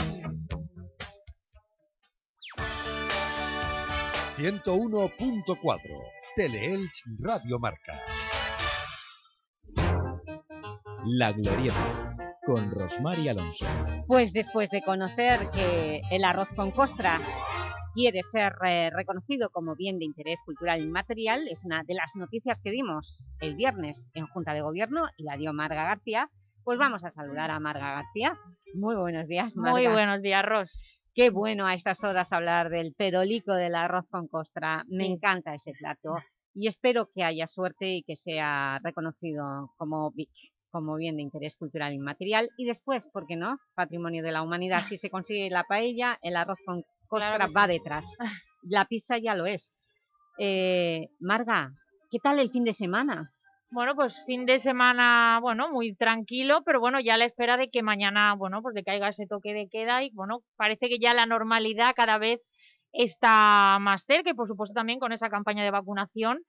101.4 Teleelch Radio Marca. La Glorieta, con Rosmar y Alonso. Pues después de conocer que el arroz con costra quiere ser eh, reconocido como bien de interés cultural inmaterial, es una de las noticias que dimos el viernes en Junta de Gobierno y la dio Marga García, pues vamos a saludar a Marga García. Muy buenos días, Marga. Muy buenos días, Ros. Qué bueno a estas horas hablar del perolico del arroz con costra. Me encanta ese plato *laughs* y espero que haya suerte y que sea reconocido como BIC, como bien de interés cultural inmaterial. Y después, ¿por qué no? Patrimonio de la humanidad. Si se consigue la paella, el arroz con costra Claro va sí. detrás. *laughs* La pizza ya lo es. Eh, Marga, ¿qué tal el fin de semana? Bueno, pues fin de semana, bueno, muy tranquilo, pero bueno, ya a la espera de que mañana, bueno, pues de que haya ese toque de queda y bueno, parece que ya la normalidad cada vez está más cerca y por supuesto también con esa campaña de vacunación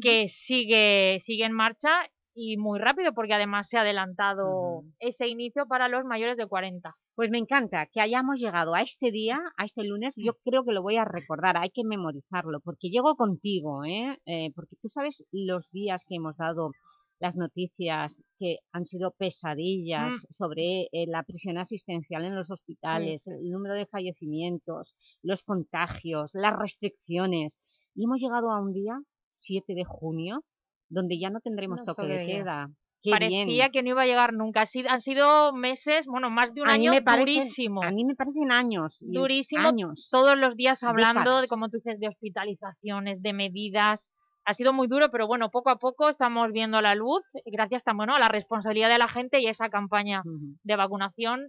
que sigue, sigue en marcha y muy rápido porque además se ha adelantado ese inicio para los mayores de 40. Pues me encanta que hayamos llegado a este día, a este lunes, yo creo que lo voy a recordar, hay que memorizarlo, porque llego contigo, ¿eh? Eh, porque tú sabes los días que hemos dado las noticias que han sido pesadillas Mm. sobre eh, la presión asistencial en los hospitales, el número de fallecimientos, los contagios, las restricciones, y hemos llegado a un día, 7 de junio, donde ya no tendremos No toque toque de queda. Qué Parecía bien. que no iba a llegar nunca. Ha sido- han sido meses, bueno, más de un A año me parecen- durísimo. A mí me parecen años. durísimo Años. todos los días hablando de, como tú dices, de hospitalizaciones, de medidas. Ha sido muy duro, pero bueno, poco a poco estamos viendo la luz, gracias también bueno, a la responsabilidad de la gente y esa campaña de vacunación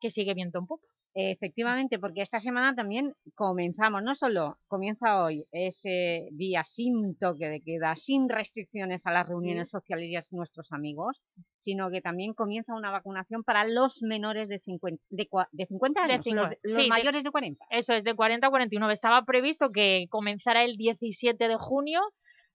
que sigue viento en popa. Efectivamente, porque esta semana también comenzamos, no solo comienza hoy ese día sin toque de queda, sin restricciones a las reuniones sociales y a nuestros amigos, sino que también comienza una vacunación para los menores de 50, de, de 50 De años, los, cincuenta- los sí, de- mayores de 40. Eso es, de 40 a 49. Estaba previsto que comenzara el 17 de junio,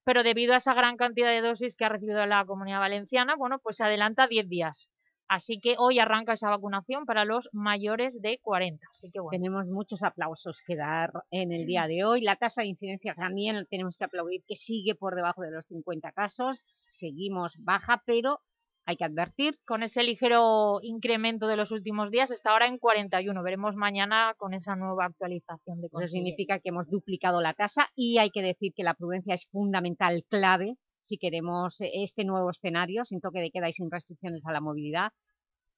pero debido a esa gran cantidad de dosis que ha recibido la Comunidad Valenciana, bueno, pues se adelanta 10 días. Así que hoy arranca esa vacunación para los mayores de 40. Así que bueno. Tenemos muchos aplausos que dar en el día de hoy. La tasa de incidencia también tenemos que aplaudir, que sigue por debajo de los 50 casos. Seguimos baja, pero hay que advertir. Con ese ligero incremento de los últimos días, está ahora en 41. Veremos mañana con esa nueva actualización de Eso significa que hemos duplicado la tasa y hay que decir que la prudencia es fundamental, clave, si queremos eh, este nuevo escenario, sin toque de queda y sin restricciones a la movilidad,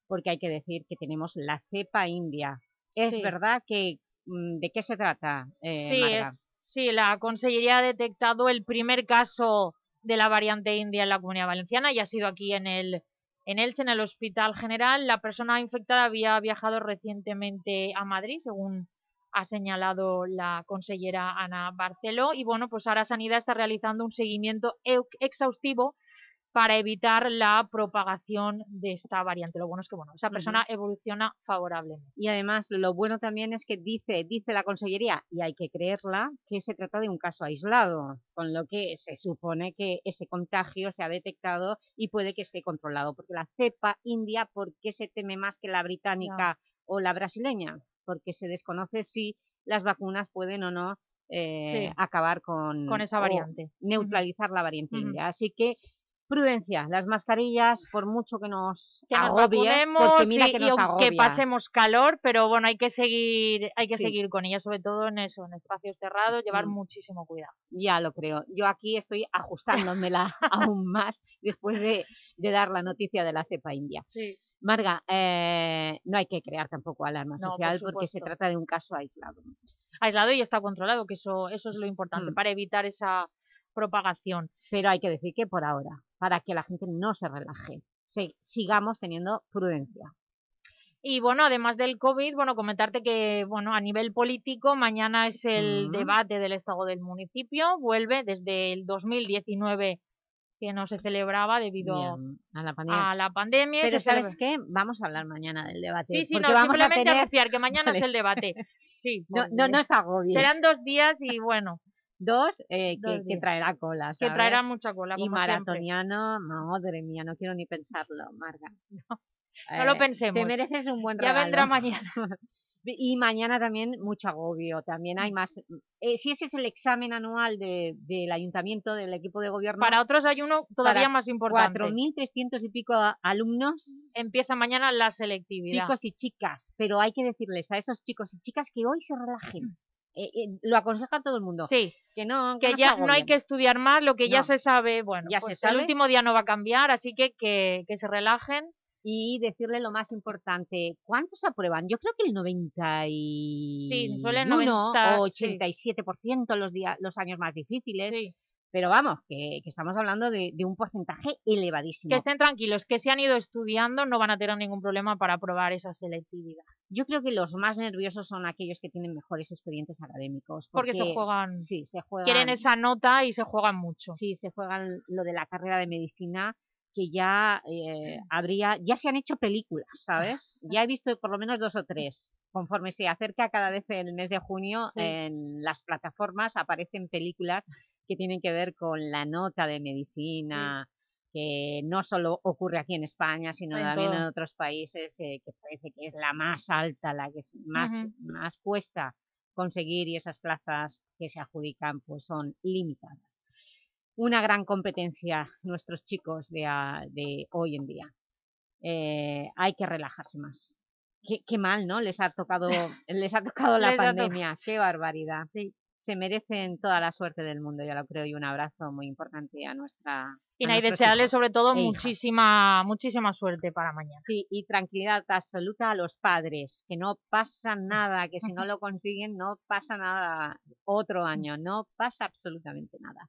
porque hay que decir que tenemos la cepa india. ¿Es Sí. verdad que mm, de qué se trata, eh, Sí, Marga? es- sí, la Consellería ha detectado el primer caso de la variante india en la Comunidad Valenciana y ha sido aquí en el en Elche, en el Hospital General. La persona infectada había viajado recientemente a Madrid, según ha señalado la consellera Ana Barceló. Y bueno, pues ahora Sanidad está realizando un seguimiento exhaustivo para evitar la propagación de esta variante. Lo bueno es que bueno, esa persona evoluciona favorablemente. Y además lo bueno también es que dice, dice la Consellería, y hay que creerla, que se trata de un caso aislado, con lo que se supone que ese contagio se ha detectado y puede que esté controlado, porque la cepa india, ¿por qué se teme más que la británica o la brasileña? Porque se desconoce si las vacunas pueden o no eh, Sí. acabar con... Con esa variante. neutralizar la variante india. Así que, prudencia, las mascarillas, por mucho que nos que nos agobie, vacunemos porque mira y, que y nos aunque agobia. pasemos calor, pero bueno, hay que seguir, hay que Sí. seguir con ella, sobre todo en eso, en espacios cerrados, llevar Mm. muchísimo cuidado. Ya lo creo. Yo aquí estoy ajustándomela *laughs* aún más después de, de dar la noticia de la cepa india. Sí. Marga, eh, no hay que crear tampoco alarma No, por social porque se trata de un caso aislado. Aislado y está controlado, que eso, eso es lo importante, Mm. para evitar esa propagación. Pero hay que decir que por ahora, para que la gente no se relaje, se- sigamos teniendo prudencia. Y bueno, además del COVID, bueno, comentarte que bueno, a nivel político, mañana es el Mm. debate del Estado del municipio, vuelve desde el 2019 que no se celebraba debido Bien, a la pandemia. a la pandemia. Pero ¿sabes celebra- qué? Vamos a hablar mañana del debate. Sí, sí, porque no, vamos a simplemente tener... apreciar que mañana Vale. es el debate. *laughs* Sí, No, porque no nos agobies. Serán dos días y *laughs* bueno, Dos, eh, Dos que, que traerá cola, que ¿sabes? traerán mucha cola, Y como siempre. maratoniano, madre mía, no quiero ni pensarlo, Marga. *laughs* No lo Eh, pensemos. Te mereces un buen Ya regalo. vendrá mañana. Y mañana también mucho agobio, también Mm. hay más... eh, si ese es el examen anual de, del ayuntamiento, del equipo de gobierno... Para otros hay uno todavía más importante. 4.300 y pico alumnos, Empieza mañana la selectividad. chicos y chicas, pero hay que decirles a esos chicos y chicas que hoy se relajen. Eh, eh, lo aconseja todo el mundo. Sí. Que no, que no ya no hay que estudiar más, lo que ya se sabe, bueno, Ya pues se el sabe. último día no va a cambiar, así que que, que se relajen. Y decirle lo más importante, ¿cuántos aprueban? Yo creo que el 91 Sí, suele 90, o sí. 87% los, días, los años más difíciles. Sí. Pero vamos, que, que estamos hablando de, de un porcentaje elevadísimo. Que estén tranquilos, que si han ido estudiando no van a tener ningún problema para aprobar esa selectividad. Yo creo que los más nerviosos son aquellos que tienen mejores expedientes académicos. Porque se juegan- Sí, se juegan... Quieren esa nota y se juegan mucho. Sí, se juegan lo de la carrera de medicina que ya eh, habría, ya se han hecho películas, ¿sabes? *laughs* Ya he visto por lo menos dos o tres. Conforme se acerca cada vez el mes de junio, Sí. en las plataformas aparecen películas que tienen que ver con la nota de medicina, que no solo ocurre aquí en España, sino En también en otros países, eh, que parece que es la más alta, la que es más, más cuesta conseguir y esas plazas que se adjudican pues son limitadas una gran competencia nuestros chicos de, a- de hoy en día. Eh, hay que relajarse más. Qué, qué mal, ¿no? Les ha tocado, *laughs* les ha tocado la to- pandemia. Qué barbaridad. Se merecen toda la suerte del mundo, ya lo creo, y un abrazo muy importante a nuestra Y a hijos sobre todo e muchísima, muchísima suerte para mañana. Sí, y tranquilidad absoluta a los padres, que no pasa *laughs* nada, que si no lo consiguen no pasa nada otro año, no pasa absolutamente nada.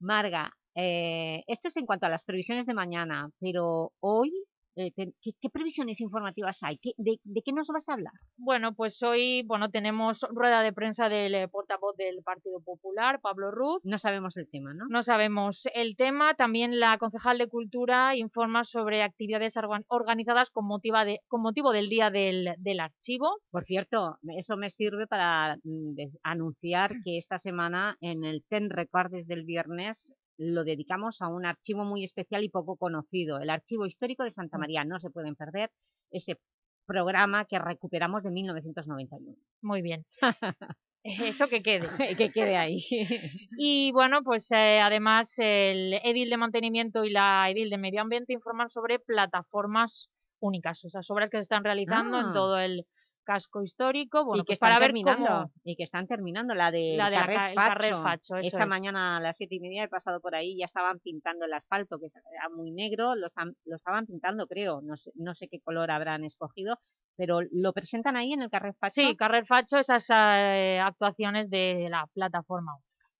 Marga, eh, esto es en cuanto a las previsiones de mañana, pero hoy, eh, ¿qué, qué previsiones informativas hay? ¿Qué- de, de qué nos vas a hablar? Bueno, pues hoy bueno tenemos rueda de prensa del eh, portavoz del Partido Popular, Pablo Ruz. No sabemos el tema, ¿no? No sabemos el tema. También la concejal de Cultura informa sobre actividades organ- organizadas con, motiva de- con motivo del Día del, del Archivo. Por cierto, eso me sirve para mm, de- anunciar que esta semana en el TEN Recordes del viernes lo dedicamos a un archivo muy especial y poco conocido, el Archivo Histórico de Santa María. No se pueden perder ese programa que recuperamos de 1991. Muy bien. *laughs* Eso que quede. *laughs* que quede ahí. *laughs* Y bueno, pues eh, además el Edil de Mantenimiento y la Edil de Medio Ambiente informan sobre plataformas únicas, esas obras que se están realizando Ah. en todo el casco histórico. Bueno, y que pues para están ver terminando, cómo... y que están terminando la de La de el Facho. Esta es. mañana a las siete y media he pasado por ahí y ya estaban pintando el asfalto, que era muy negro, lo, están- lo estaban pintando creo, no sé, no sé qué color habrán escogido, pero lo presentan ahí en el Carrer Facho. Sí, Carrer Facho, esas eh, actuaciones de la plataforma.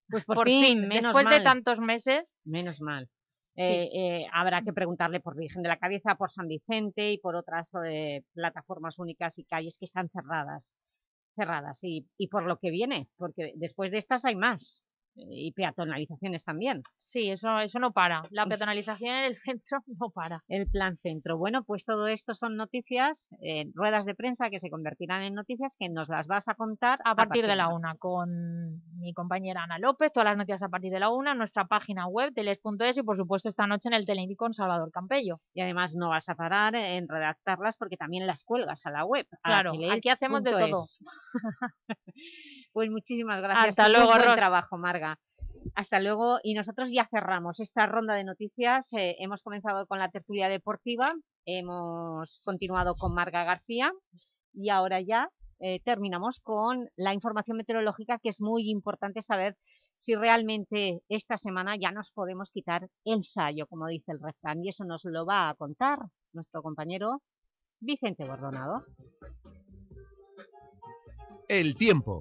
Pues por, fin, después de tantos meses, Menos mal. Eh, eh, habrá que preguntarle por Virgen de la Cabeza, por San Vicente y por otras eh, plataformas únicas y calles que están cerradas. Cerradas y por lo que viene, porque después de estas hay más. Y peatonalizaciones también. Sí, eso, eso no para. La peatonalización en el *laughs* centro no para. El plan centro. Bueno, pues todo esto son noticias, eh, ruedas de prensa que se convertirán en noticias que nos las vas a contar a partir, de la una con mi compañera Ana López, todas las noticias a partir de la una, nuestra página web, teles.es y por supuesto esta noche en el Televi con Salvador Campello. Y además no vas a parar en redactarlas porque también las cuelgas a la web. claro, aquí hacemos de todo. *laughs* pues muchísimas gracias. Hasta luego, buen trabajo, Marga. Hasta luego y nosotros ya cerramos esta ronda de noticias. Eh, hemos comenzado con la tertulia deportiva, hemos continuado con Marga García y ahora ya eh, terminamos con la información meteorológica que es muy importante saber si realmente esta semana ya nos podemos quitar el sayo, como dice el refrán, y eso nos lo va a contar nuestro compañero Vicente Bordonado. El tiempo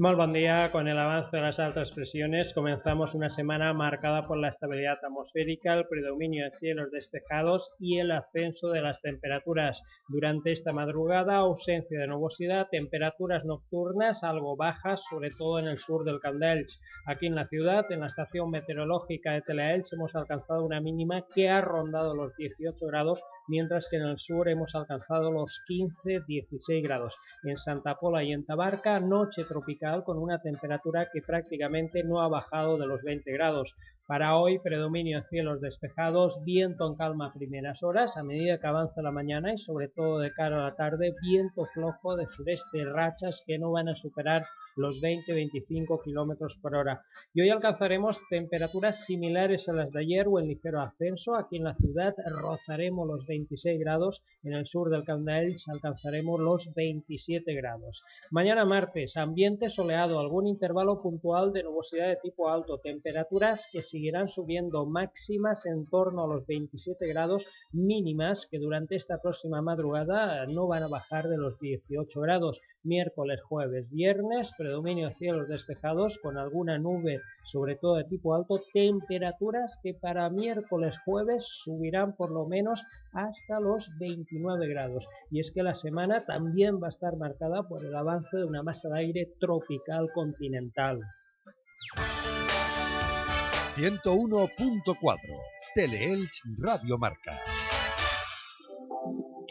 Muy buen día. Con el avance de las altas presiones comenzamos una semana marcada por la estabilidad atmosférica, el predominio de cielos despejados y el ascenso de las temperaturas. Durante esta madrugada, ausencia de nubosidad, temperaturas nocturnas algo bajas, sobre todo en el sur del Candelch. Aquí en la ciudad, en la estación meteorológica de Telaelch, hemos alcanzado una mínima que ha rondado los 18 grados mientras que en el sur hemos alcanzado los 15-16 grados. En Santa Pola y en Tabarca, noche tropical con una temperatura que prácticamente no ha bajado de los 20 grados. Para hoy, predominio de cielos despejados, viento en calma a primeras horas, a medida que avanza la mañana y sobre todo de cara a la tarde, viento flojo de sureste, rachas que no van a superar los 20-25 kilómetros por hora. Y hoy alcanzaremos temperaturas similares a las de ayer o en ligero ascenso. Aquí en la ciudad rozaremos los 26 grados, en el sur del Candaelch alcanzaremos los 27 grados. Mañana martes, ambiente soleado, algún intervalo puntual de nubosidad de tipo alto, temperaturas que seguirán subiendo máximas en torno a los 27 grados mínimas que durante esta próxima madrugada no van a bajar de los 18 grados miércoles, jueves, viernes, predominio de cielos despejados con alguna nube, sobre todo de tipo alto, temperaturas que para miércoles, jueves subirán por lo menos hasta los 29 grados. Y es que la semana también va a estar marcada por el avance de una masa de aire tropical continental. 101.4 Teleelch Radio Marca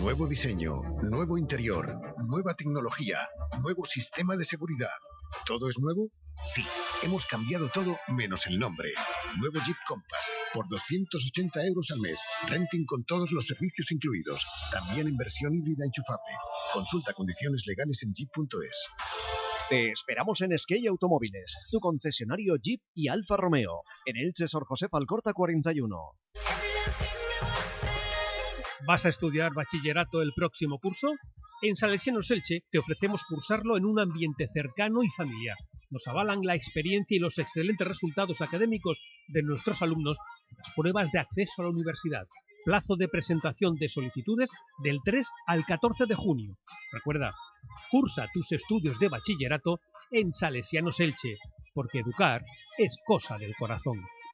Nuevo diseño, nuevo interior, nueva tecnología, nuevo sistema de seguridad. ¿Todo es nuevo? Sí, hemos cambiado todo menos el nombre. Nuevo Jeep Compass, por 280 euros al mes. Renting con todos los servicios incluidos. También en versión híbrida enchufable. Consulta condiciones legales en jeep.es. Te esperamos en Skey Automóviles, tu concesionario Jeep y Alfa Romeo, en Elche Sor José Alcorta 41. ¿Vas a estudiar bachillerato el próximo curso? En Salesianos Elche te ofrecemos cursarlo en un ambiente cercano y familiar. Nos avalan la experiencia y los excelentes resultados académicos de nuestros alumnos en las pruebas de acceso a la universidad. Plazo de presentación de solicitudes del 3 al 14 de junio. Recuerda, cursa tus estudios de bachillerato en Salesianos Elche, porque educar es cosa del corazón.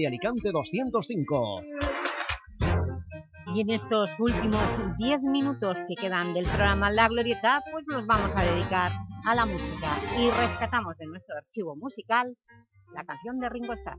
de Alicante 205. Y en estos últimos 10 minutos que quedan del programa La Glorieta, pues los vamos a dedicar a la música. Y rescatamos de nuestro archivo musical la canción de Ringo Starr.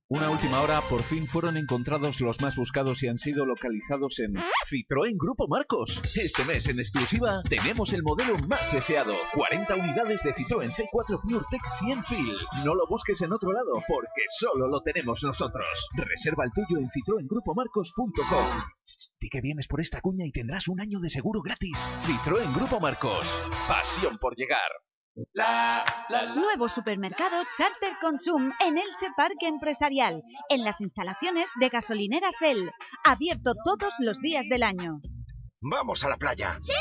Una última hora, por fin fueron encontrados los más buscados y han sido localizados en Citroën Grupo Marcos. Este mes en exclusiva tenemos el modelo más deseado. 40 unidades de Citroën C4 PureTech 100 Fil. No lo busques en otro lado porque solo lo tenemos nosotros. Reserva el tuyo en citroengrupomarcos.com. Di que vienes por esta cuña y tendrás un año de seguro gratis. Citroën Grupo Marcos. Pasión por llegar. Nuevo supermercado Charter Consum en Elche Parque Empresarial, en las instalaciones de gasolineras El, abierto todos los días del año. ¡Vamos a la playa! ¡Sí!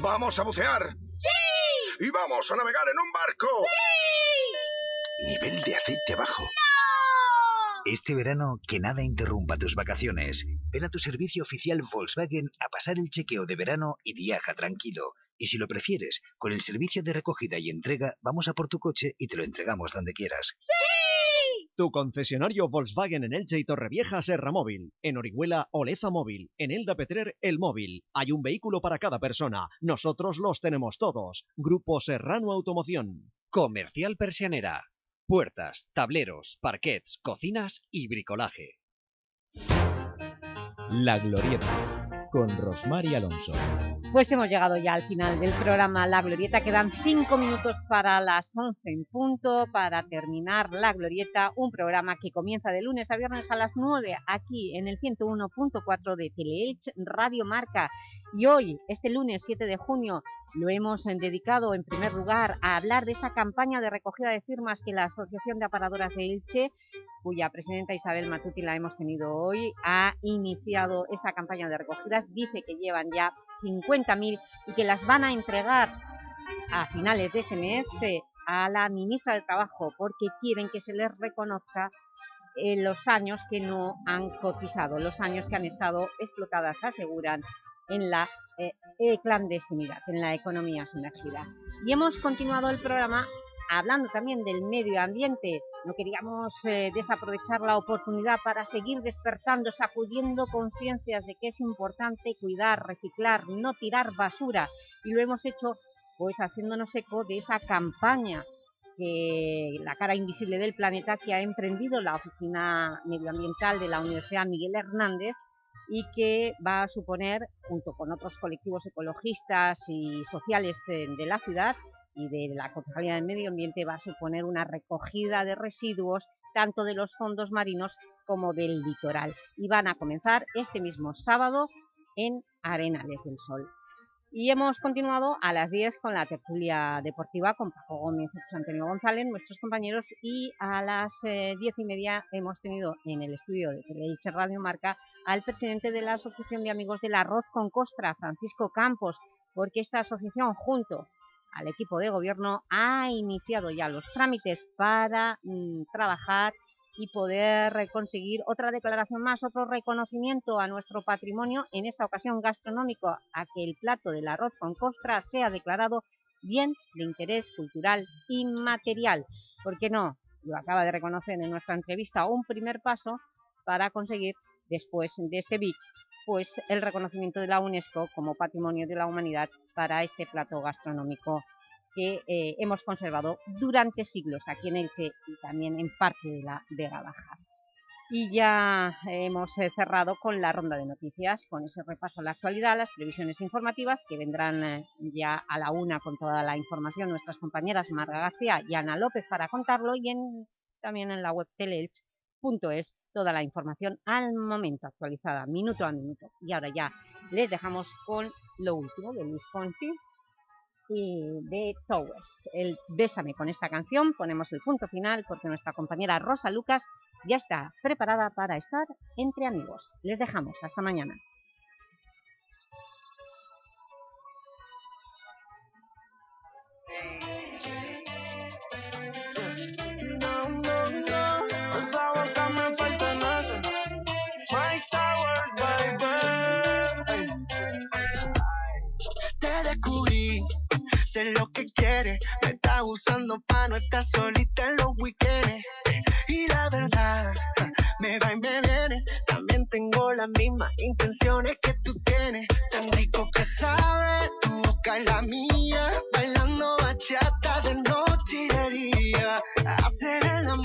¡Vamos a bucear! ¡Sí! ¡Y vamos a navegar en un barco! ¡Sí! Nivel de aceite bajo. Este verano, que nada interrumpa tus vacaciones. Ven a tu servicio oficial Volkswagen a pasar el chequeo de verano y viaja tranquilo. Y si lo prefieres, con el servicio de recogida y entrega, vamos a por tu coche y te lo entregamos donde quieras. ¡Sí! Tu concesionario Volkswagen en Elche y Torrevieja Serra Móvil. En Orihuela Oleza Móvil. En Elda Petrer El Móvil. Hay un vehículo para cada persona. Nosotros los tenemos todos. Grupo Serrano Automoción. Comercial Persianera. Puertas, tableros, parquets, cocinas y bricolaje. La Glorieta, con Rosmar y Alonso. Pues hemos llegado ya al final del programa La Glorieta. Quedan cinco minutos para las 11 en punto para terminar La Glorieta, un programa que comienza de lunes a viernes a las 9 aquí en el 101.4 de Teleelch Radio Marca. Y hoy, este lunes 7 de junio, lo hemos eh, dedicado en primer lugar a hablar de esa campaña de recogida de firmas que la Asociación de Aparadoras de Elche cuya presidenta Isabel Matuti la hemos tenido hoy, ha iniciado esa campaña de recogidas, dice que llevan ya 50.000 y que las van a entregar a finales de este mes eh, a la ministra del Trabajo porque quieren que se les reconozca eh, los años que no han cotizado, los años que han estado explotadas, aseguran, en la eh, eh, clandestinidad, en la economía sumergida. Y hemos continuado el programa hablando también del medio ambiente. No queríamos desaprovechar la oportunidad para seguir despertando, sacudiendo conciencias de que es importante cuidar, reciclar, no tirar basura. Y lo hemos hecho pues haciéndonos eco de esa campaña que la cara invisible del planeta que ha emprendido la Oficina Medioambiental de la Universidad Miguel Hernández y que va a suponer, junto con otros colectivos ecologistas y sociales eh, de la ciudad y de la Concejalía del Medio Ambiente, va a suponer una recogida de residuos tanto de los fondos marinos como del litoral. Y van a comenzar este mismo sábado en Arenales del Sol. Y hemos continuado a las 10 con la tertulia deportiva con Paco Gómez Antonio González, nuestros compañeros, y a las eh, diez y media hemos tenido en el estudio de Teleelche Radio Marca al presidente de la Asociación de Amigos del Arroz con Costra, Francisco Campos, porque esta asociación, junto al equipo de gobierno, ha iniciado ya los trámites para mm, trabajar y poder conseguir otra declaración más, otro reconocimiento a nuestro patrimonio, en esta ocasión gastronómico, a que el plato del arroz con costra sea declarado bien de interés cultural inmaterial. ¿Por qué no? Lo acaba de reconocer en nuestra entrevista, un primer paso para conseguir, después de este BIC, pues el reconocimiento de la UNESCO como Patrimonio de la Humanidad para este plato gastronómico que eh, hemos conservado durante siglos aquí en Elche y también en parte de la Vega Baja. Y ya hemos eh, cerrado con la ronda de noticias, con ese repaso a la actualidad, las previsiones informativas que vendrán eh, ya a la una con toda la información nuestras compañeras Marga García y Ana López para contarlo y en, también en la web teleelch.es toda la información al momento actualizada, minuto a minuto. Y ahora ya les dejamos con lo último de Luis Fonsi y de Towers. El Bésame con esta canción, ponemos el punto final porque nuestra compañera Rosa Lucas ya está preparada para estar entre amigos. Les dejamos, hasta mañana. Lo que quiere. Me está usando para no estar solita en los weekends. Y la verdad, me va y me viene. También tengo las mismas intenciones que tú tienes. Tan rico que sabe tu boca y la mía. Bailando bachata de noche y de día. Hacer el amor